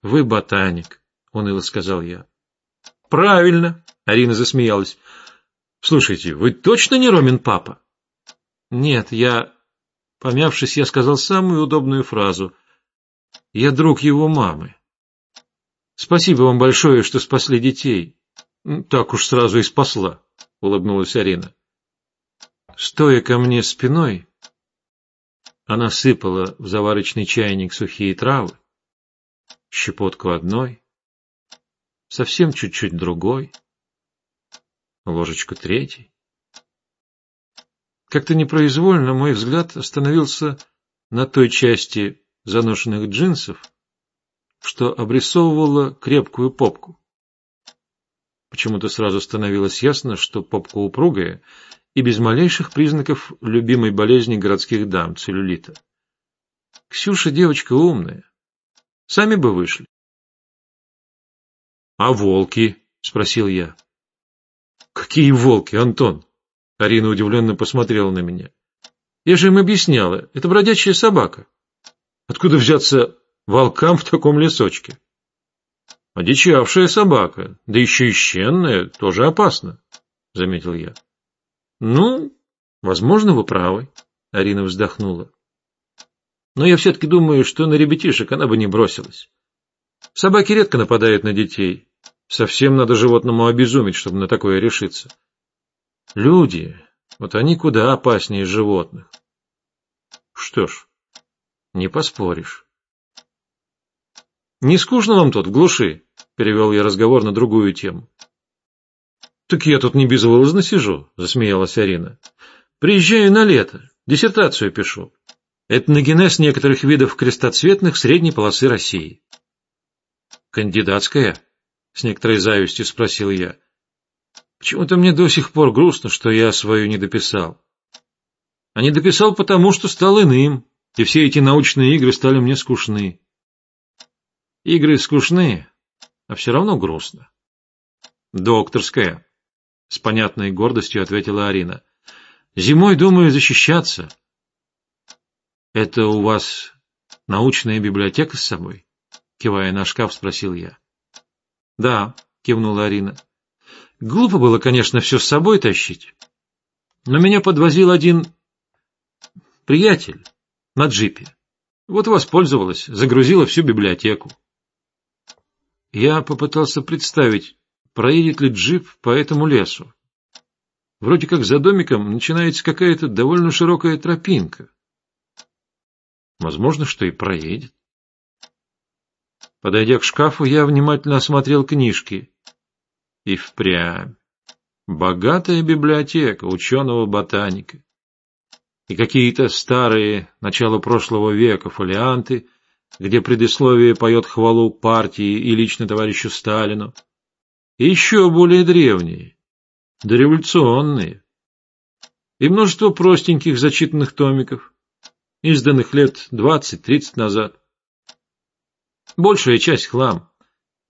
Вы ботаник, — уныло сказал я. — Правильно, — Арина засмеялась. — Слушайте, вы точно не Ромин папа? — Нет, я... Помявшись, я сказал самую удобную фразу. — Я друг его мамы. — Спасибо вам большое, что спасли детей. — Так уж сразу и спасла, — улыбнулась Арина. Стоя ко мне спиной, она сыпала в заварочный чайник сухие травы, щепотку одной, совсем чуть-чуть другой, ложечку третий. Как-то непроизвольно мой взгляд остановился на той части заношенных джинсов, что обрисовывала крепкую попку. Почему-то сразу становилось ясно, что попка упругая и без малейших признаков любимой болезни городских дам, целлюлита. Ксюша девочка умная. Сами бы вышли. — А волки? — спросил я. Какие волки, Антон? Арина удивленно посмотрела на меня. Я же им объясняла, это бродячая собака. Откуда взяться волкам в таком лесочке? Одичавшая собака, да еще и щенная, тоже опасно, заметил я. Ну, возможно, вы правы, Арина вздохнула. Но я все-таки думаю, что на ребятишек она бы не бросилась. Собаки редко нападают на детей. Совсем надо животному обезуметь, чтобы на такое решиться. Люди, вот они куда опаснее животных. Что ж, не поспоришь. «Не скучно вам тут, в глуши?» — перевел я разговор на другую тему. «Так я тут не безвылазно сижу», — засмеялась Арина. «Приезжаю на лето, диссертацию пишу. Этногенез некоторых видов крестоцветных средней полосы России». «Кандидатская?» — с некоторой завистью спросил я. «Почему-то мне до сих пор грустно, что я свою не дописал. А не дописал потому, что стал иным, и все эти научные игры стали мне скучны. Игры скучны, а все равно грустно. Докторская, — с понятной гордостью ответила Арина. Зимой думаю защищаться. Это у вас научная библиотека с собой? Кивая на шкаф, спросил я. Да, кивнула Арина. Глупо было, конечно, все с собой тащить. Но меня подвозил один приятель на джипе. Вот воспользовалась, загрузила всю библиотеку. Я попытался представить, проедет ли джип по этому лесу. Вроде как за домиком начинается какая-то довольно широкая тропинка. Возможно, что и проедет. Подойдя к шкафу, я внимательно осмотрел книжки. И впрямь. Богатая библиотека ученого-ботаника и какие-то старые, начала прошлого века фолианты, где предисловие поет хвалу партии и лично товарищу Сталину, и еще более древние, дореволюционные, и множество простеньких зачитанных томиков, изданных лет двадцать-тридцать назад. Большая часть хлам,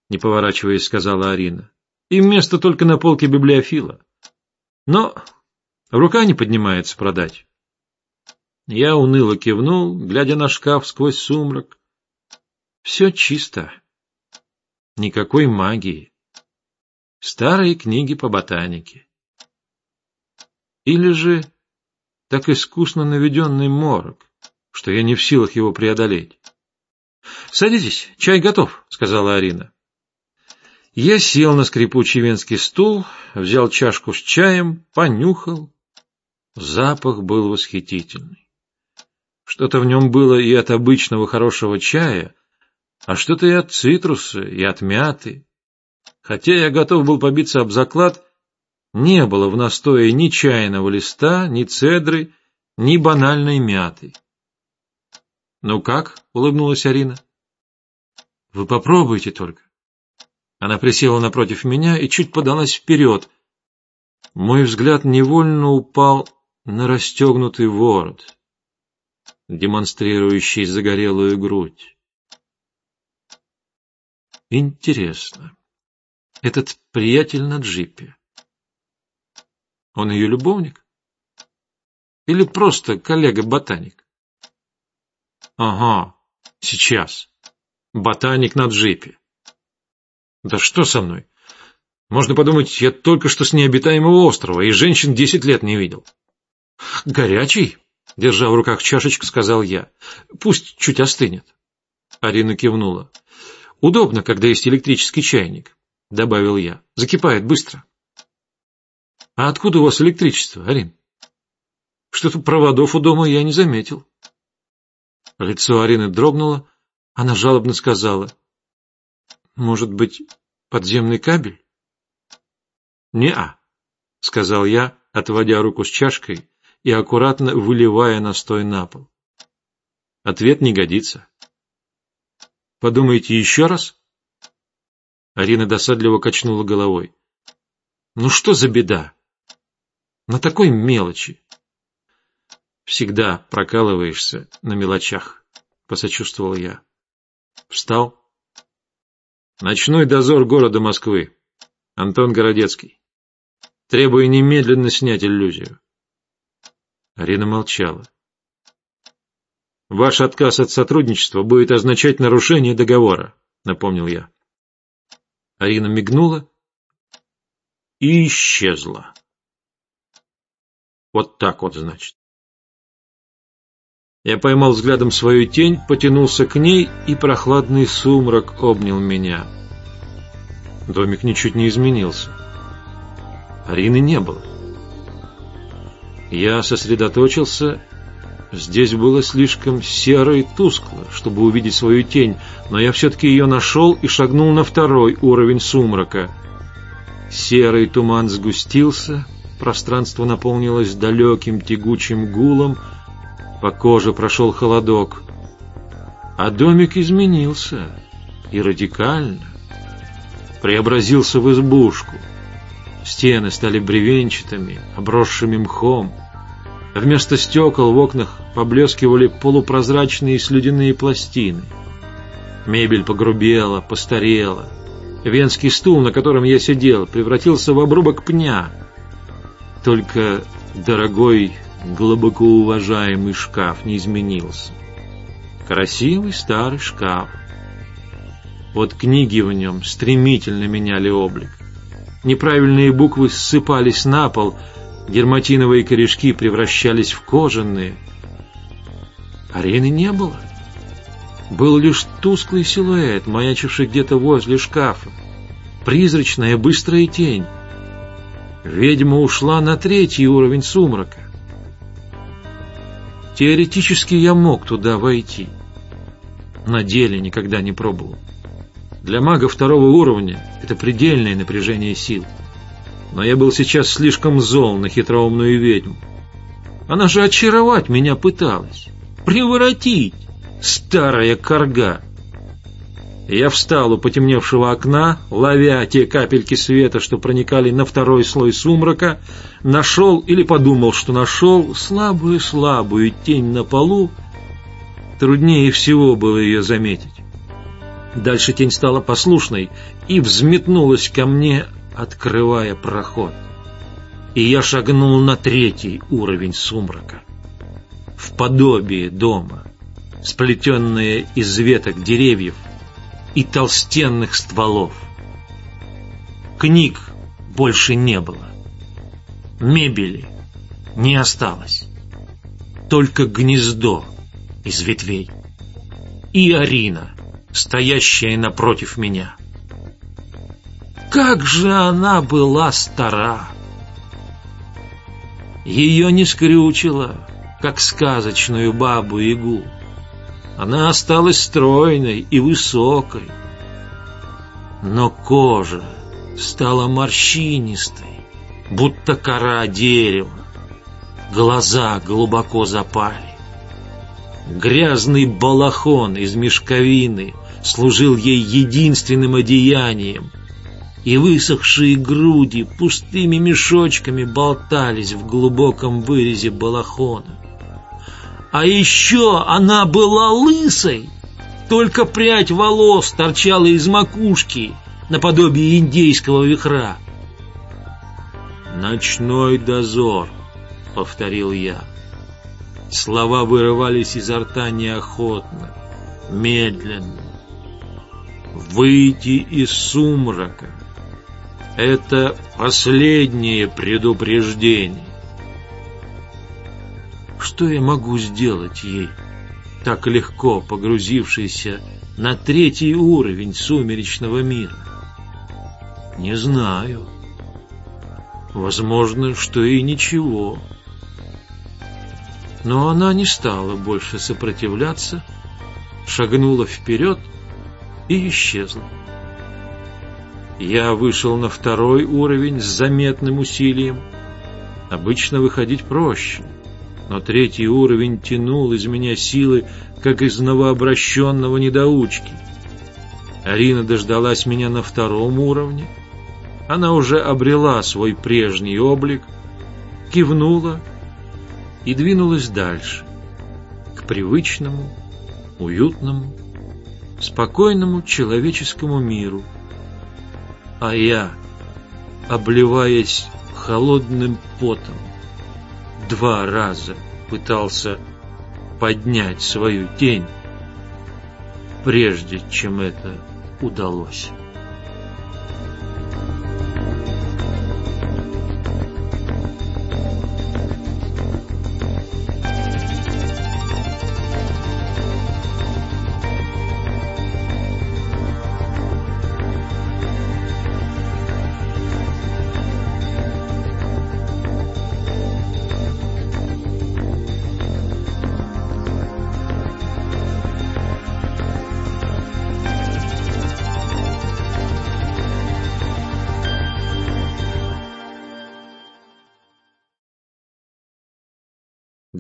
не поворачиваясь, сказала Арина, и место только на полке библиофила. Но рука не поднимается продать. Я уныло кивнул, глядя на шкаф сквозь сумрак. Все чисто. Никакой магии. Старые книги по ботанике. Или же так искусно наведенный морок, что я не в силах его преодолеть. — Садитесь, чай готов, — сказала Арина. Я сел на скрипучий венский стул, взял чашку с чаем, понюхал. Запах был восхитительный. Что-то в нем было и от обычного хорошего чая, а что-то и от цитруса, и от мяты. Хотя я готов был побиться об заклад, не было в настое ни чайного листа, ни цедры, ни банальной мяты. «Ну как?» — улыбнулась Арина. «Вы попробуйте только». Она присела напротив меня и чуть подалась вперед. Мой взгляд невольно упал на расстегнутый ворот демонстрирующий загорелую грудь. Интересно, этот приятель на джипе, он ее любовник? Или просто коллега-ботаник? Ага, сейчас. Ботаник на джипе. Да что со мной? Можно подумать, я только что с необитаемого острова, и женщин десять лет не видел. Горячий? Держа в руках чашечку, сказал я. Пусть чуть остынет. Арина кивнула. Удобно, когда есть электрический чайник, добавил я. Закипает быстро. А откуда у вас электричество, Арин? Что-то проводов у дома я не заметил. Лицо Арины дрогнуло, она жалобно сказала. Может быть, подземный кабель? Не-а, сказал я, отводя руку с чашкой и аккуратно выливая настой на пол. Ответ не годится. Подумайте еще раз? Арина досадливо качнула головой. Ну что за беда? На такой мелочи. Всегда прокалываешься на мелочах, посочувствовал я. Встал. Ночной дозор города Москвы. Антон Городецкий. Требую немедленно снять иллюзию. Арина молчала. Ваш отказ от сотрудничества будет означать нарушение договора, напомнил я. Арина мигнула и исчезла. Вот так вот, значит. Я поймал взглядом свою тень, потянулся к ней, и прохладный сумрак обнял меня. Домик ничуть не изменился. Арины не было. Я сосредоточился. Здесь было слишком серо и тускло, чтобы увидеть свою тень, но я все-таки ее нашел и шагнул на второй уровень сумрака. Серый туман сгустился, пространство наполнилось далеким тягучим гулом, по коже прошел холодок. А домик изменился, и радикально. Преобразился в избушку. Стены стали бревенчатыми, обросшими мхом. Вместо стекол в окнах поблескивали полупрозрачные слюдяные пластины. Мебель погрубела, постарела. Венский стул, на котором я сидел, превратился в обрубок пня. Только дорогой, глубоко уважаемый шкаф не изменился. Красивый старый шкаф. Вот книги в нем стремительно меняли облик. Неправильные буквы ссыпались на пол, дерматиновые корешки превращались в кожаные. Арены не было. Был лишь тусклый силуэт, маячивший где-то возле шкафа. Призрачная быстрая тень. Ведьма ушла на третий уровень сумрака. Теоретически я мог туда войти. На деле никогда не пробовал. Для мага второго уровня это предельное напряжение сил. Но я был сейчас слишком зол на хитроумную ведьму. Она же очаровать меня пыталась. Превратить, старая корга. Я встал у потемневшего окна, ловя те капельки света, что проникали на второй слой сумрака, нашел или подумал, что нашел слабую-слабую тень на полу. Труднее всего было ее заметить. Дальше тень стала послушной и взметнулась ко мне, открывая проход. И я шагнул на третий уровень сумрака. В подобие дома, сплетенное из веток деревьев и толстенных стволов. Книг больше не было. Мебели не осталось. Только гнездо из ветвей. И Арина — стоящая напротив меня. Как же она была стара! Ее не скрючило, как сказочную бабу-ягу. Она осталась стройной и высокой. Но кожа стала морщинистой, будто кора дерева. Глаза глубоко запали. Грязный балахон из мешковины служил ей единственным одеянием, и высохшие груди пустыми мешочками болтались в глубоком вырезе балахона. А еще она была лысой, только прядь волос торчала из макушки, наподобие индейского вихра. «Ночной дозор», — повторил я. Слова вырывались изо рта неохотно, медленно выйти из сумрака. Это последнее предупреждение. Что я могу сделать ей, так легко погрузившейся на третий уровень сумеречного мира? Не знаю. Возможно, что и ничего. Но она не стала больше сопротивляться, шагнула вперед и исчезла. Я вышел на второй уровень с заметным усилием. Обычно выходить проще, но третий уровень тянул из меня силы, как из новообращенного недоучки. Арина дождалась меня на втором уровне. Она уже обрела свой прежний облик, кивнула и двинулась дальше, к привычному, уютному, спокойному человеческому миру. А я обливаясь холодным потом, два раза пытался поднять свою тень, прежде чем это удалось.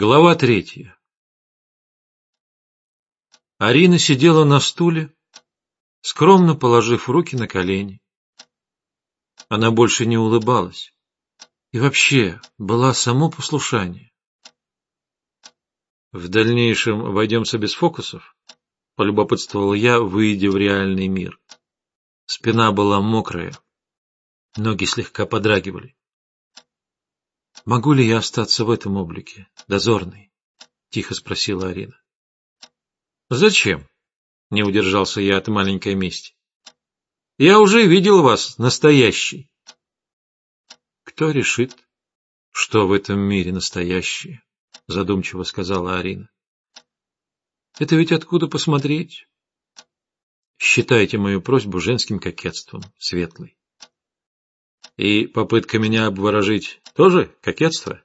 Глава третья Арина сидела на стуле, скромно положив руки на колени. Она больше не улыбалась и вообще была само послушание. В дальнейшем войдемся без фокусов, полюбопытствовал я, выйдя в реальный мир. Спина была мокрая, ноги слегка подрагивали. «Могу ли я остаться в этом облике, дозорный?» — тихо спросила Арина. «Зачем?» — не удержался я от маленькой мести. «Я уже видел вас, настоящий». «Кто решит, что в этом мире настоящее?» — задумчиво сказала Арина. «Это ведь откуда посмотреть?» «Считайте мою просьбу женским кокетством, Светлый». И попытка меня обворожить тоже кокетство?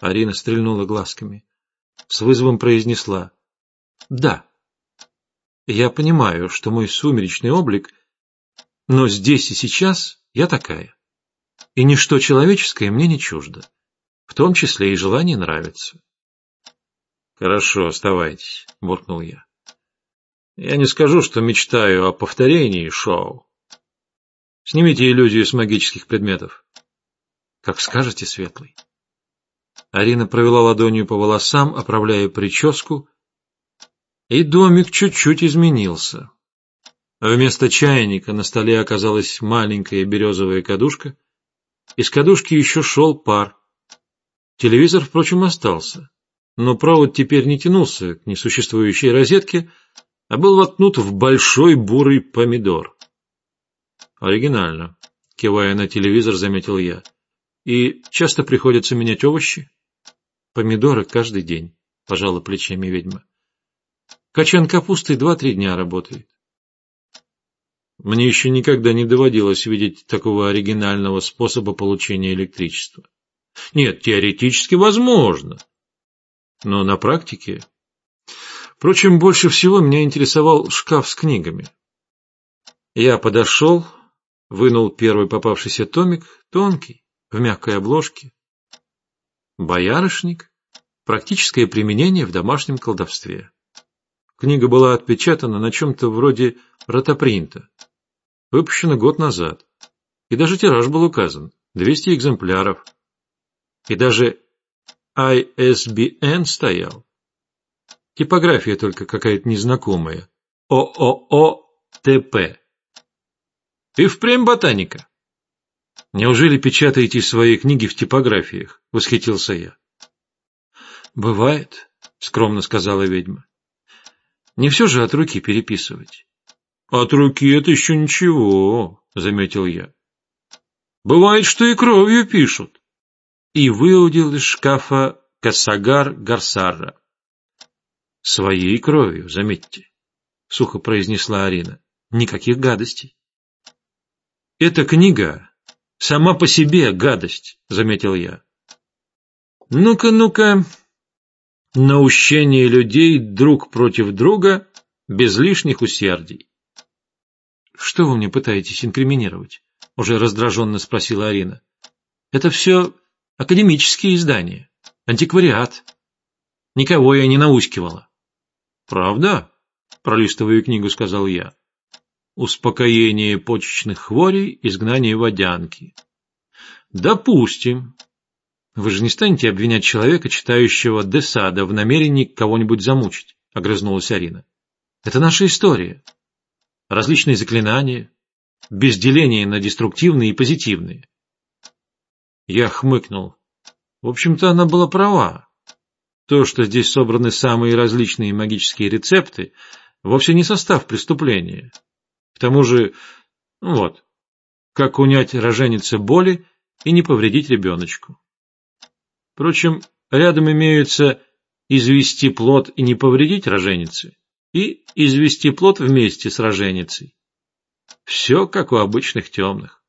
Арина стрельнула глазками. С вызовом произнесла. Да. Я понимаю, что мой сумеречный облик, но здесь и сейчас я такая. И ничто человеческое мне не чуждо, в том числе и желание нравиться. Хорошо, оставайтесь, буркнул я. Я не скажу, что мечтаю о повторении шоу. Снимите иллюзию с магических предметов. Как скажете, Светлый. Арина провела ладонью по волосам, оправляя прическу, и домик чуть-чуть изменился. Вместо чайника на столе оказалась маленькая березовая кадушка, из кадушки еще шел пар. Телевизор, впрочем, остался, но провод теперь не тянулся к несуществующей розетке, а был воткнут в большой бурый помидор. Оригинально. Кивая на телевизор, заметил я. И часто приходится менять овощи? Помидоры каждый день, пожала плечами ведьма. Качан капусты два-три дня работает. Мне еще никогда не доводилось видеть такого оригинального способа получения электричества. Нет, теоретически возможно. Но на практике... Впрочем, больше всего меня интересовал шкаф с книгами. Я подошел, Вынул первый попавшийся томик, тонкий, в мягкой обложке. Боярышник. Практическое применение в домашнем колдовстве. Книга была отпечатана на чем-то вроде ротопринта. Выпущена год назад. И даже тираж был указан. 200 экземпляров. И даже ISBN стоял. Типография только какая-то незнакомая. ООО-ТП. Ты впрямь ботаника? Неужели печатаете свои книги в типографиях? Восхитился я. Бывает, скромно сказала ведьма. Не все же от руки переписывать. От руки это еще ничего, заметил я. Бывает, что и кровью пишут. И выудил из шкафа косагар Гарсара. Своей кровью, заметьте, сухо произнесла Арина. Никаких гадостей. Эта книга сама по себе гадость, заметил я. Ну-ка, ну-ка. Наущение людей друг против друга без лишних усердий. Что вы мне пытаетесь инкриминировать? Уже раздраженно спросила Арина. Это все академические издания, антиквариат. Никого я не наускивала. Правда? Пролистывая книгу, сказал я успокоение почечных хворей, изгнание водянки. Допустим. Вы же не станете обвинять человека, читающего Десада, в намерении кого-нибудь замучить, огрызнулась Арина. Это наша история. Различные заклинания, без деления на деструктивные и позитивные. Я хмыкнул. В общем-то, она была права. То, что здесь собраны самые различные магические рецепты, вовсе не состав преступления. К тому же, ну вот, как унять роженице боли и не повредить ребеночку. Впрочем, рядом имеются извести плод и не повредить роженице, и извести плод вместе с роженицей. Все как у обычных темных.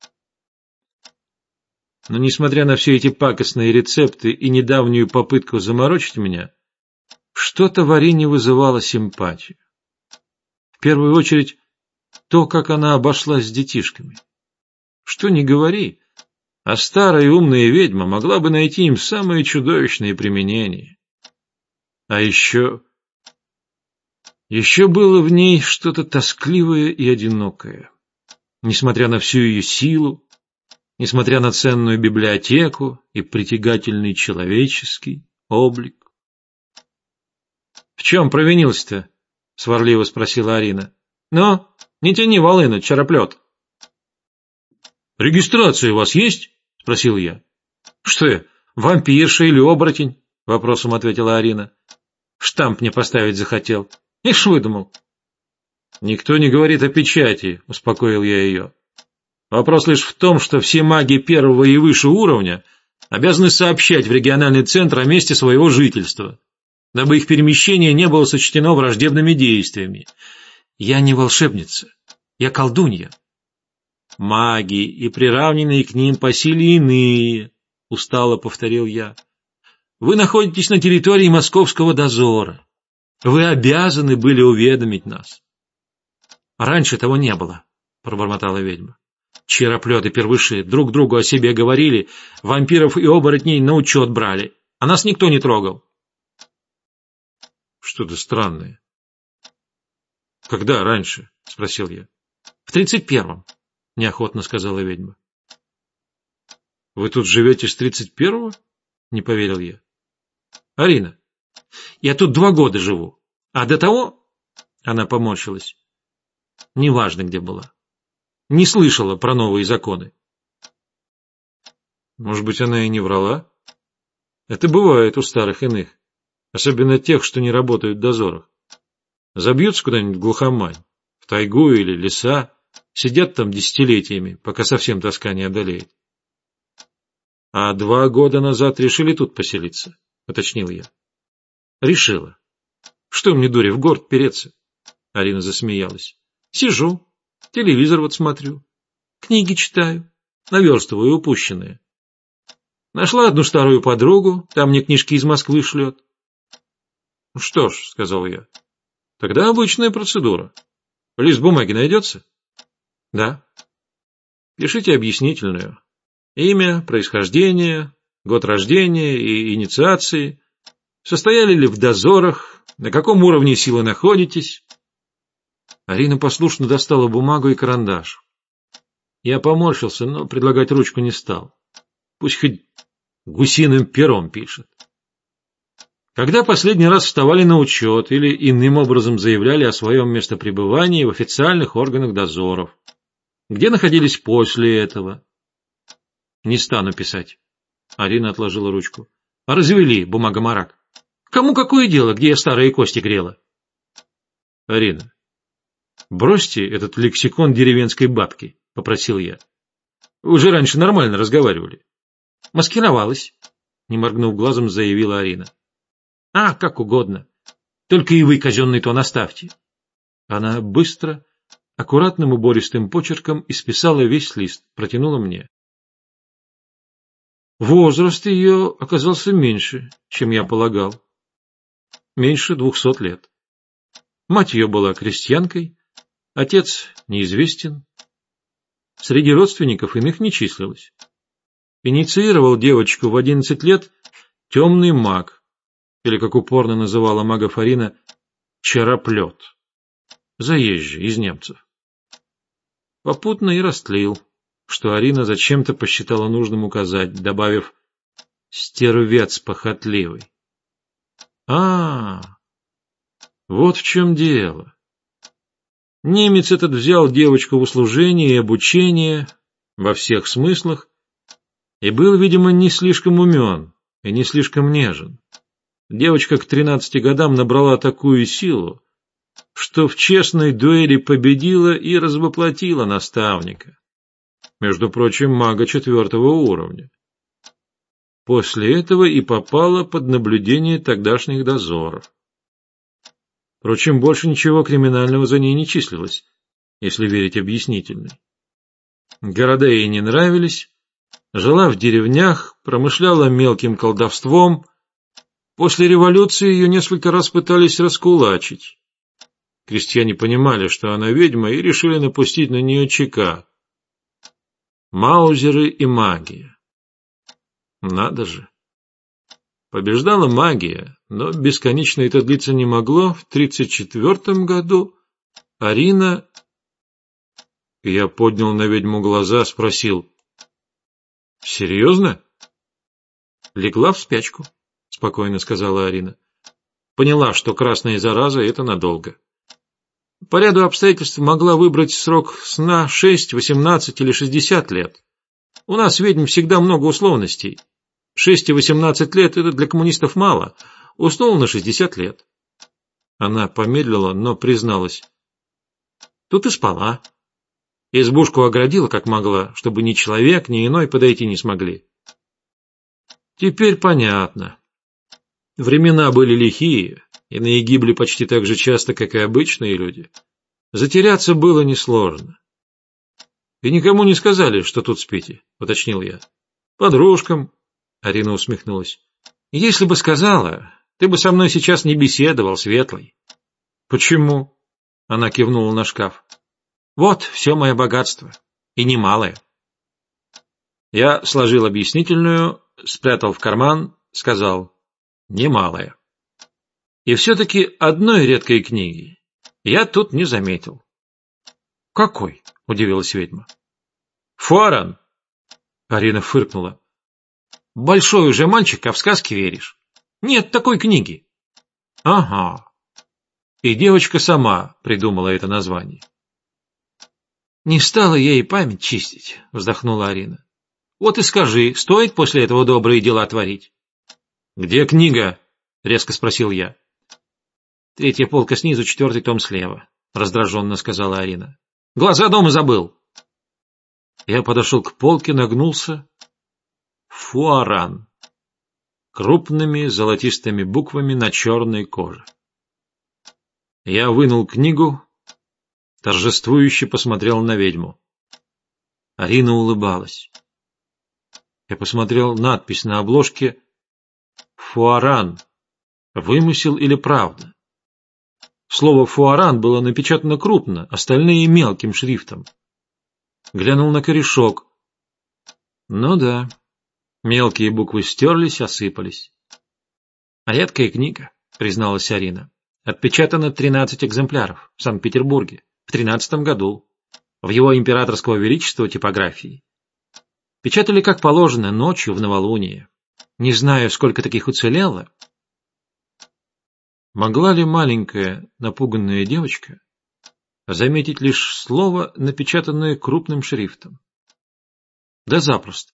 Но несмотря на все эти пакостные рецепты и недавнюю попытку заморочить меня, что-то в вызывало симпатию. В первую очередь, то, как она обошлась с детишками. Что ни говори, а старая умная ведьма могла бы найти им самые чудовищные применения. А еще... Еще было в ней что-то тоскливое и одинокое. Несмотря на всю ее силу, несмотря на ценную библиотеку и притягательный человеческий облик. — В чем провинился-то? — сварливо спросила Арина. — Ну, не тяни волыну, чароплет. — Регистрация у вас есть? — спросил я. — Что вампирша или оборотень? — вопросом ответила Арина. — Штамп мне поставить захотел. Ишь выдумал. — Никто не говорит о печати, — успокоил я ее. Вопрос лишь в том, что все маги первого и выше уровня обязаны сообщать в региональный центр о месте своего жительства, дабы их перемещение не было сочтено враждебными действиями. Я не волшебница, я колдунья. Маги и приравненные к ним по силе иные, устало повторил я. Вы находитесь на территории московского дозора. Вы обязаны были уведомить нас. Раньше того не было, пробормотала ведьма. Чероплеты первыши друг другу о себе говорили, вампиров и оборотней на учет брали, а нас никто не трогал. Что-то странное. Когда раньше? — спросил я. — В тридцать первом, — неохотно сказала ведьма. — Вы тут живете с тридцать первого? — не поверил я. — Арина, я тут два года живу, а до того... Она поморщилась. Неважно, где была не слышала про новые законы. Может быть, она и не врала? Это бывает у старых иных, особенно тех, что не работают в дозорах. Забьются куда-нибудь в глухомань, в тайгу или леса, сидят там десятилетиями, пока совсем тоска не одолеет. — А два года назад решили тут поселиться, — уточнил я. — Решила. — Что мне, дури, в город переться? Арина засмеялась. — Сижу, Телевизор вот смотрю, книги читаю, наверстываю упущенные. Нашла одну старую подругу, там мне книжки из Москвы шлет. — Что ж, — сказал я, — тогда обычная процедура. Лист бумаги найдется? — Да. — Пишите объяснительную. Имя, происхождение, год рождения и инициации. Состояли ли в дозорах, на каком уровне силы находитесь, Арина послушно достала бумагу и карандаш. Я поморщился, но предлагать ручку не стал. Пусть хоть гусиным пером пишет. Когда последний раз вставали на учет или иным образом заявляли о своем местопребывании в официальных органах дозоров? Где находились после этого? Не стану писать. Арина отложила ручку. Развели, бумага-марак. Кому какое дело, где я старые кости грела? Арина, «Бросьте этот лексикон деревенской бабки», — попросил я. «Уже раньше нормально разговаривали». «Маскировалась», — не моргнув глазом, заявила Арина. «А, как угодно. Только и вы казенный тон оставьте». Она быстро, аккуратным убористым почерком исписала весь лист, протянула мне. Возраст ее оказался меньше, чем я полагал. Меньше двухсот лет. Мать ее была крестьянкой, Отец неизвестен. Среди родственников иных не числилось. Инициировал девочку в одиннадцать лет темный маг, или, как упорно называла мага Фарина, чароплет, заезжий из немцев. Попутно и растлил, что Арина зачем-то посчитала нужным указать, добавив «стервец похотливый». А, -а, -а вот в чем дело. Немец этот взял девочку в услужение и обучение во всех смыслах и был, видимо, не слишком умен и не слишком нежен. Девочка к тринадцати годам набрала такую силу, что в честной дуэли победила и развоплотила наставника. Между прочим, мага четвертого уровня. После этого и попала под наблюдение тогдашних дозоров. Впрочем, больше ничего криминального за ней не числилось, если верить объяснительной. Города ей не нравились, жила в деревнях, промышляла мелким колдовством. После революции ее несколько раз пытались раскулачить. Крестьяне понимали, что она ведьма, и решили напустить на нее чека. Маузеры и магия. Надо же. Побеждала магия, но бесконечно это длиться не могло. В тридцать четвертом году Арина... Я поднял на ведьму глаза, спросил. «Серьезно?» «Легла в спячку», — спокойно сказала Арина. «Поняла, что красная зараза — это надолго. По ряду обстоятельств могла выбрать срок сна шесть, восемнадцать или шестьдесят лет. У нас ведьм всегда много условностей. Шесть и восемнадцать лет — это для коммунистов мало. Уснула на шестьдесят лет». Она помедлила, но призналась. «Тут и спала. Избушку оградила, как могла, чтобы ни человек, ни иной подойти не смогли. Теперь понятно. Времена были лихие, иные гибли почти так же часто, как и обычные люди. Затеряться было несложно. — И никому не сказали, что тут спите, — уточнил я. — Подружкам, — Арина усмехнулась. — Если бы сказала, ты бы со мной сейчас не беседовал, Светлый. — Почему? — она кивнула на шкаф. Вот все мое богатство. И немалое. Я сложил объяснительную, спрятал в карман, сказал «немалое». И все-таки одной редкой книги я тут не заметил. «Какой?» — удивилась ведьма. «Фуаран!» — Арина фыркнула. «Большой уже мальчик, а в сказки веришь? Нет такой книги». «Ага». И девочка сама придумала это название. Не стала ей память чистить, вздохнула Арина. Вот и скажи, стоит после этого добрые дела творить? Где книга? резко спросил я. Третья полка снизу, четвертый том слева, раздраженно сказала Арина. Глаза дома забыл. Я подошел к полке, нагнулся. Фуаран. Крупными золотистыми буквами на черной коже. Я вынул книгу, торжествующе посмотрел на ведьму. Арина улыбалась. Я посмотрел надпись на обложке «Фуаран». Вымысел или правда? Слово «фуаран» было напечатано крупно, остальные мелким шрифтом. Глянул на корешок. Ну да, мелкие буквы стерлись, осыпались. Редкая книга, призналась Арина. Отпечатано тринадцать экземпляров в Санкт-Петербурге в тринадцатом году в его императорского величества типографии. Печатали как положено ночью в новолуние. Не знаю, сколько таких уцелело. Могла ли маленькая напуганная девочка заметить лишь слово, напечатанное крупным шрифтом? Да запросто.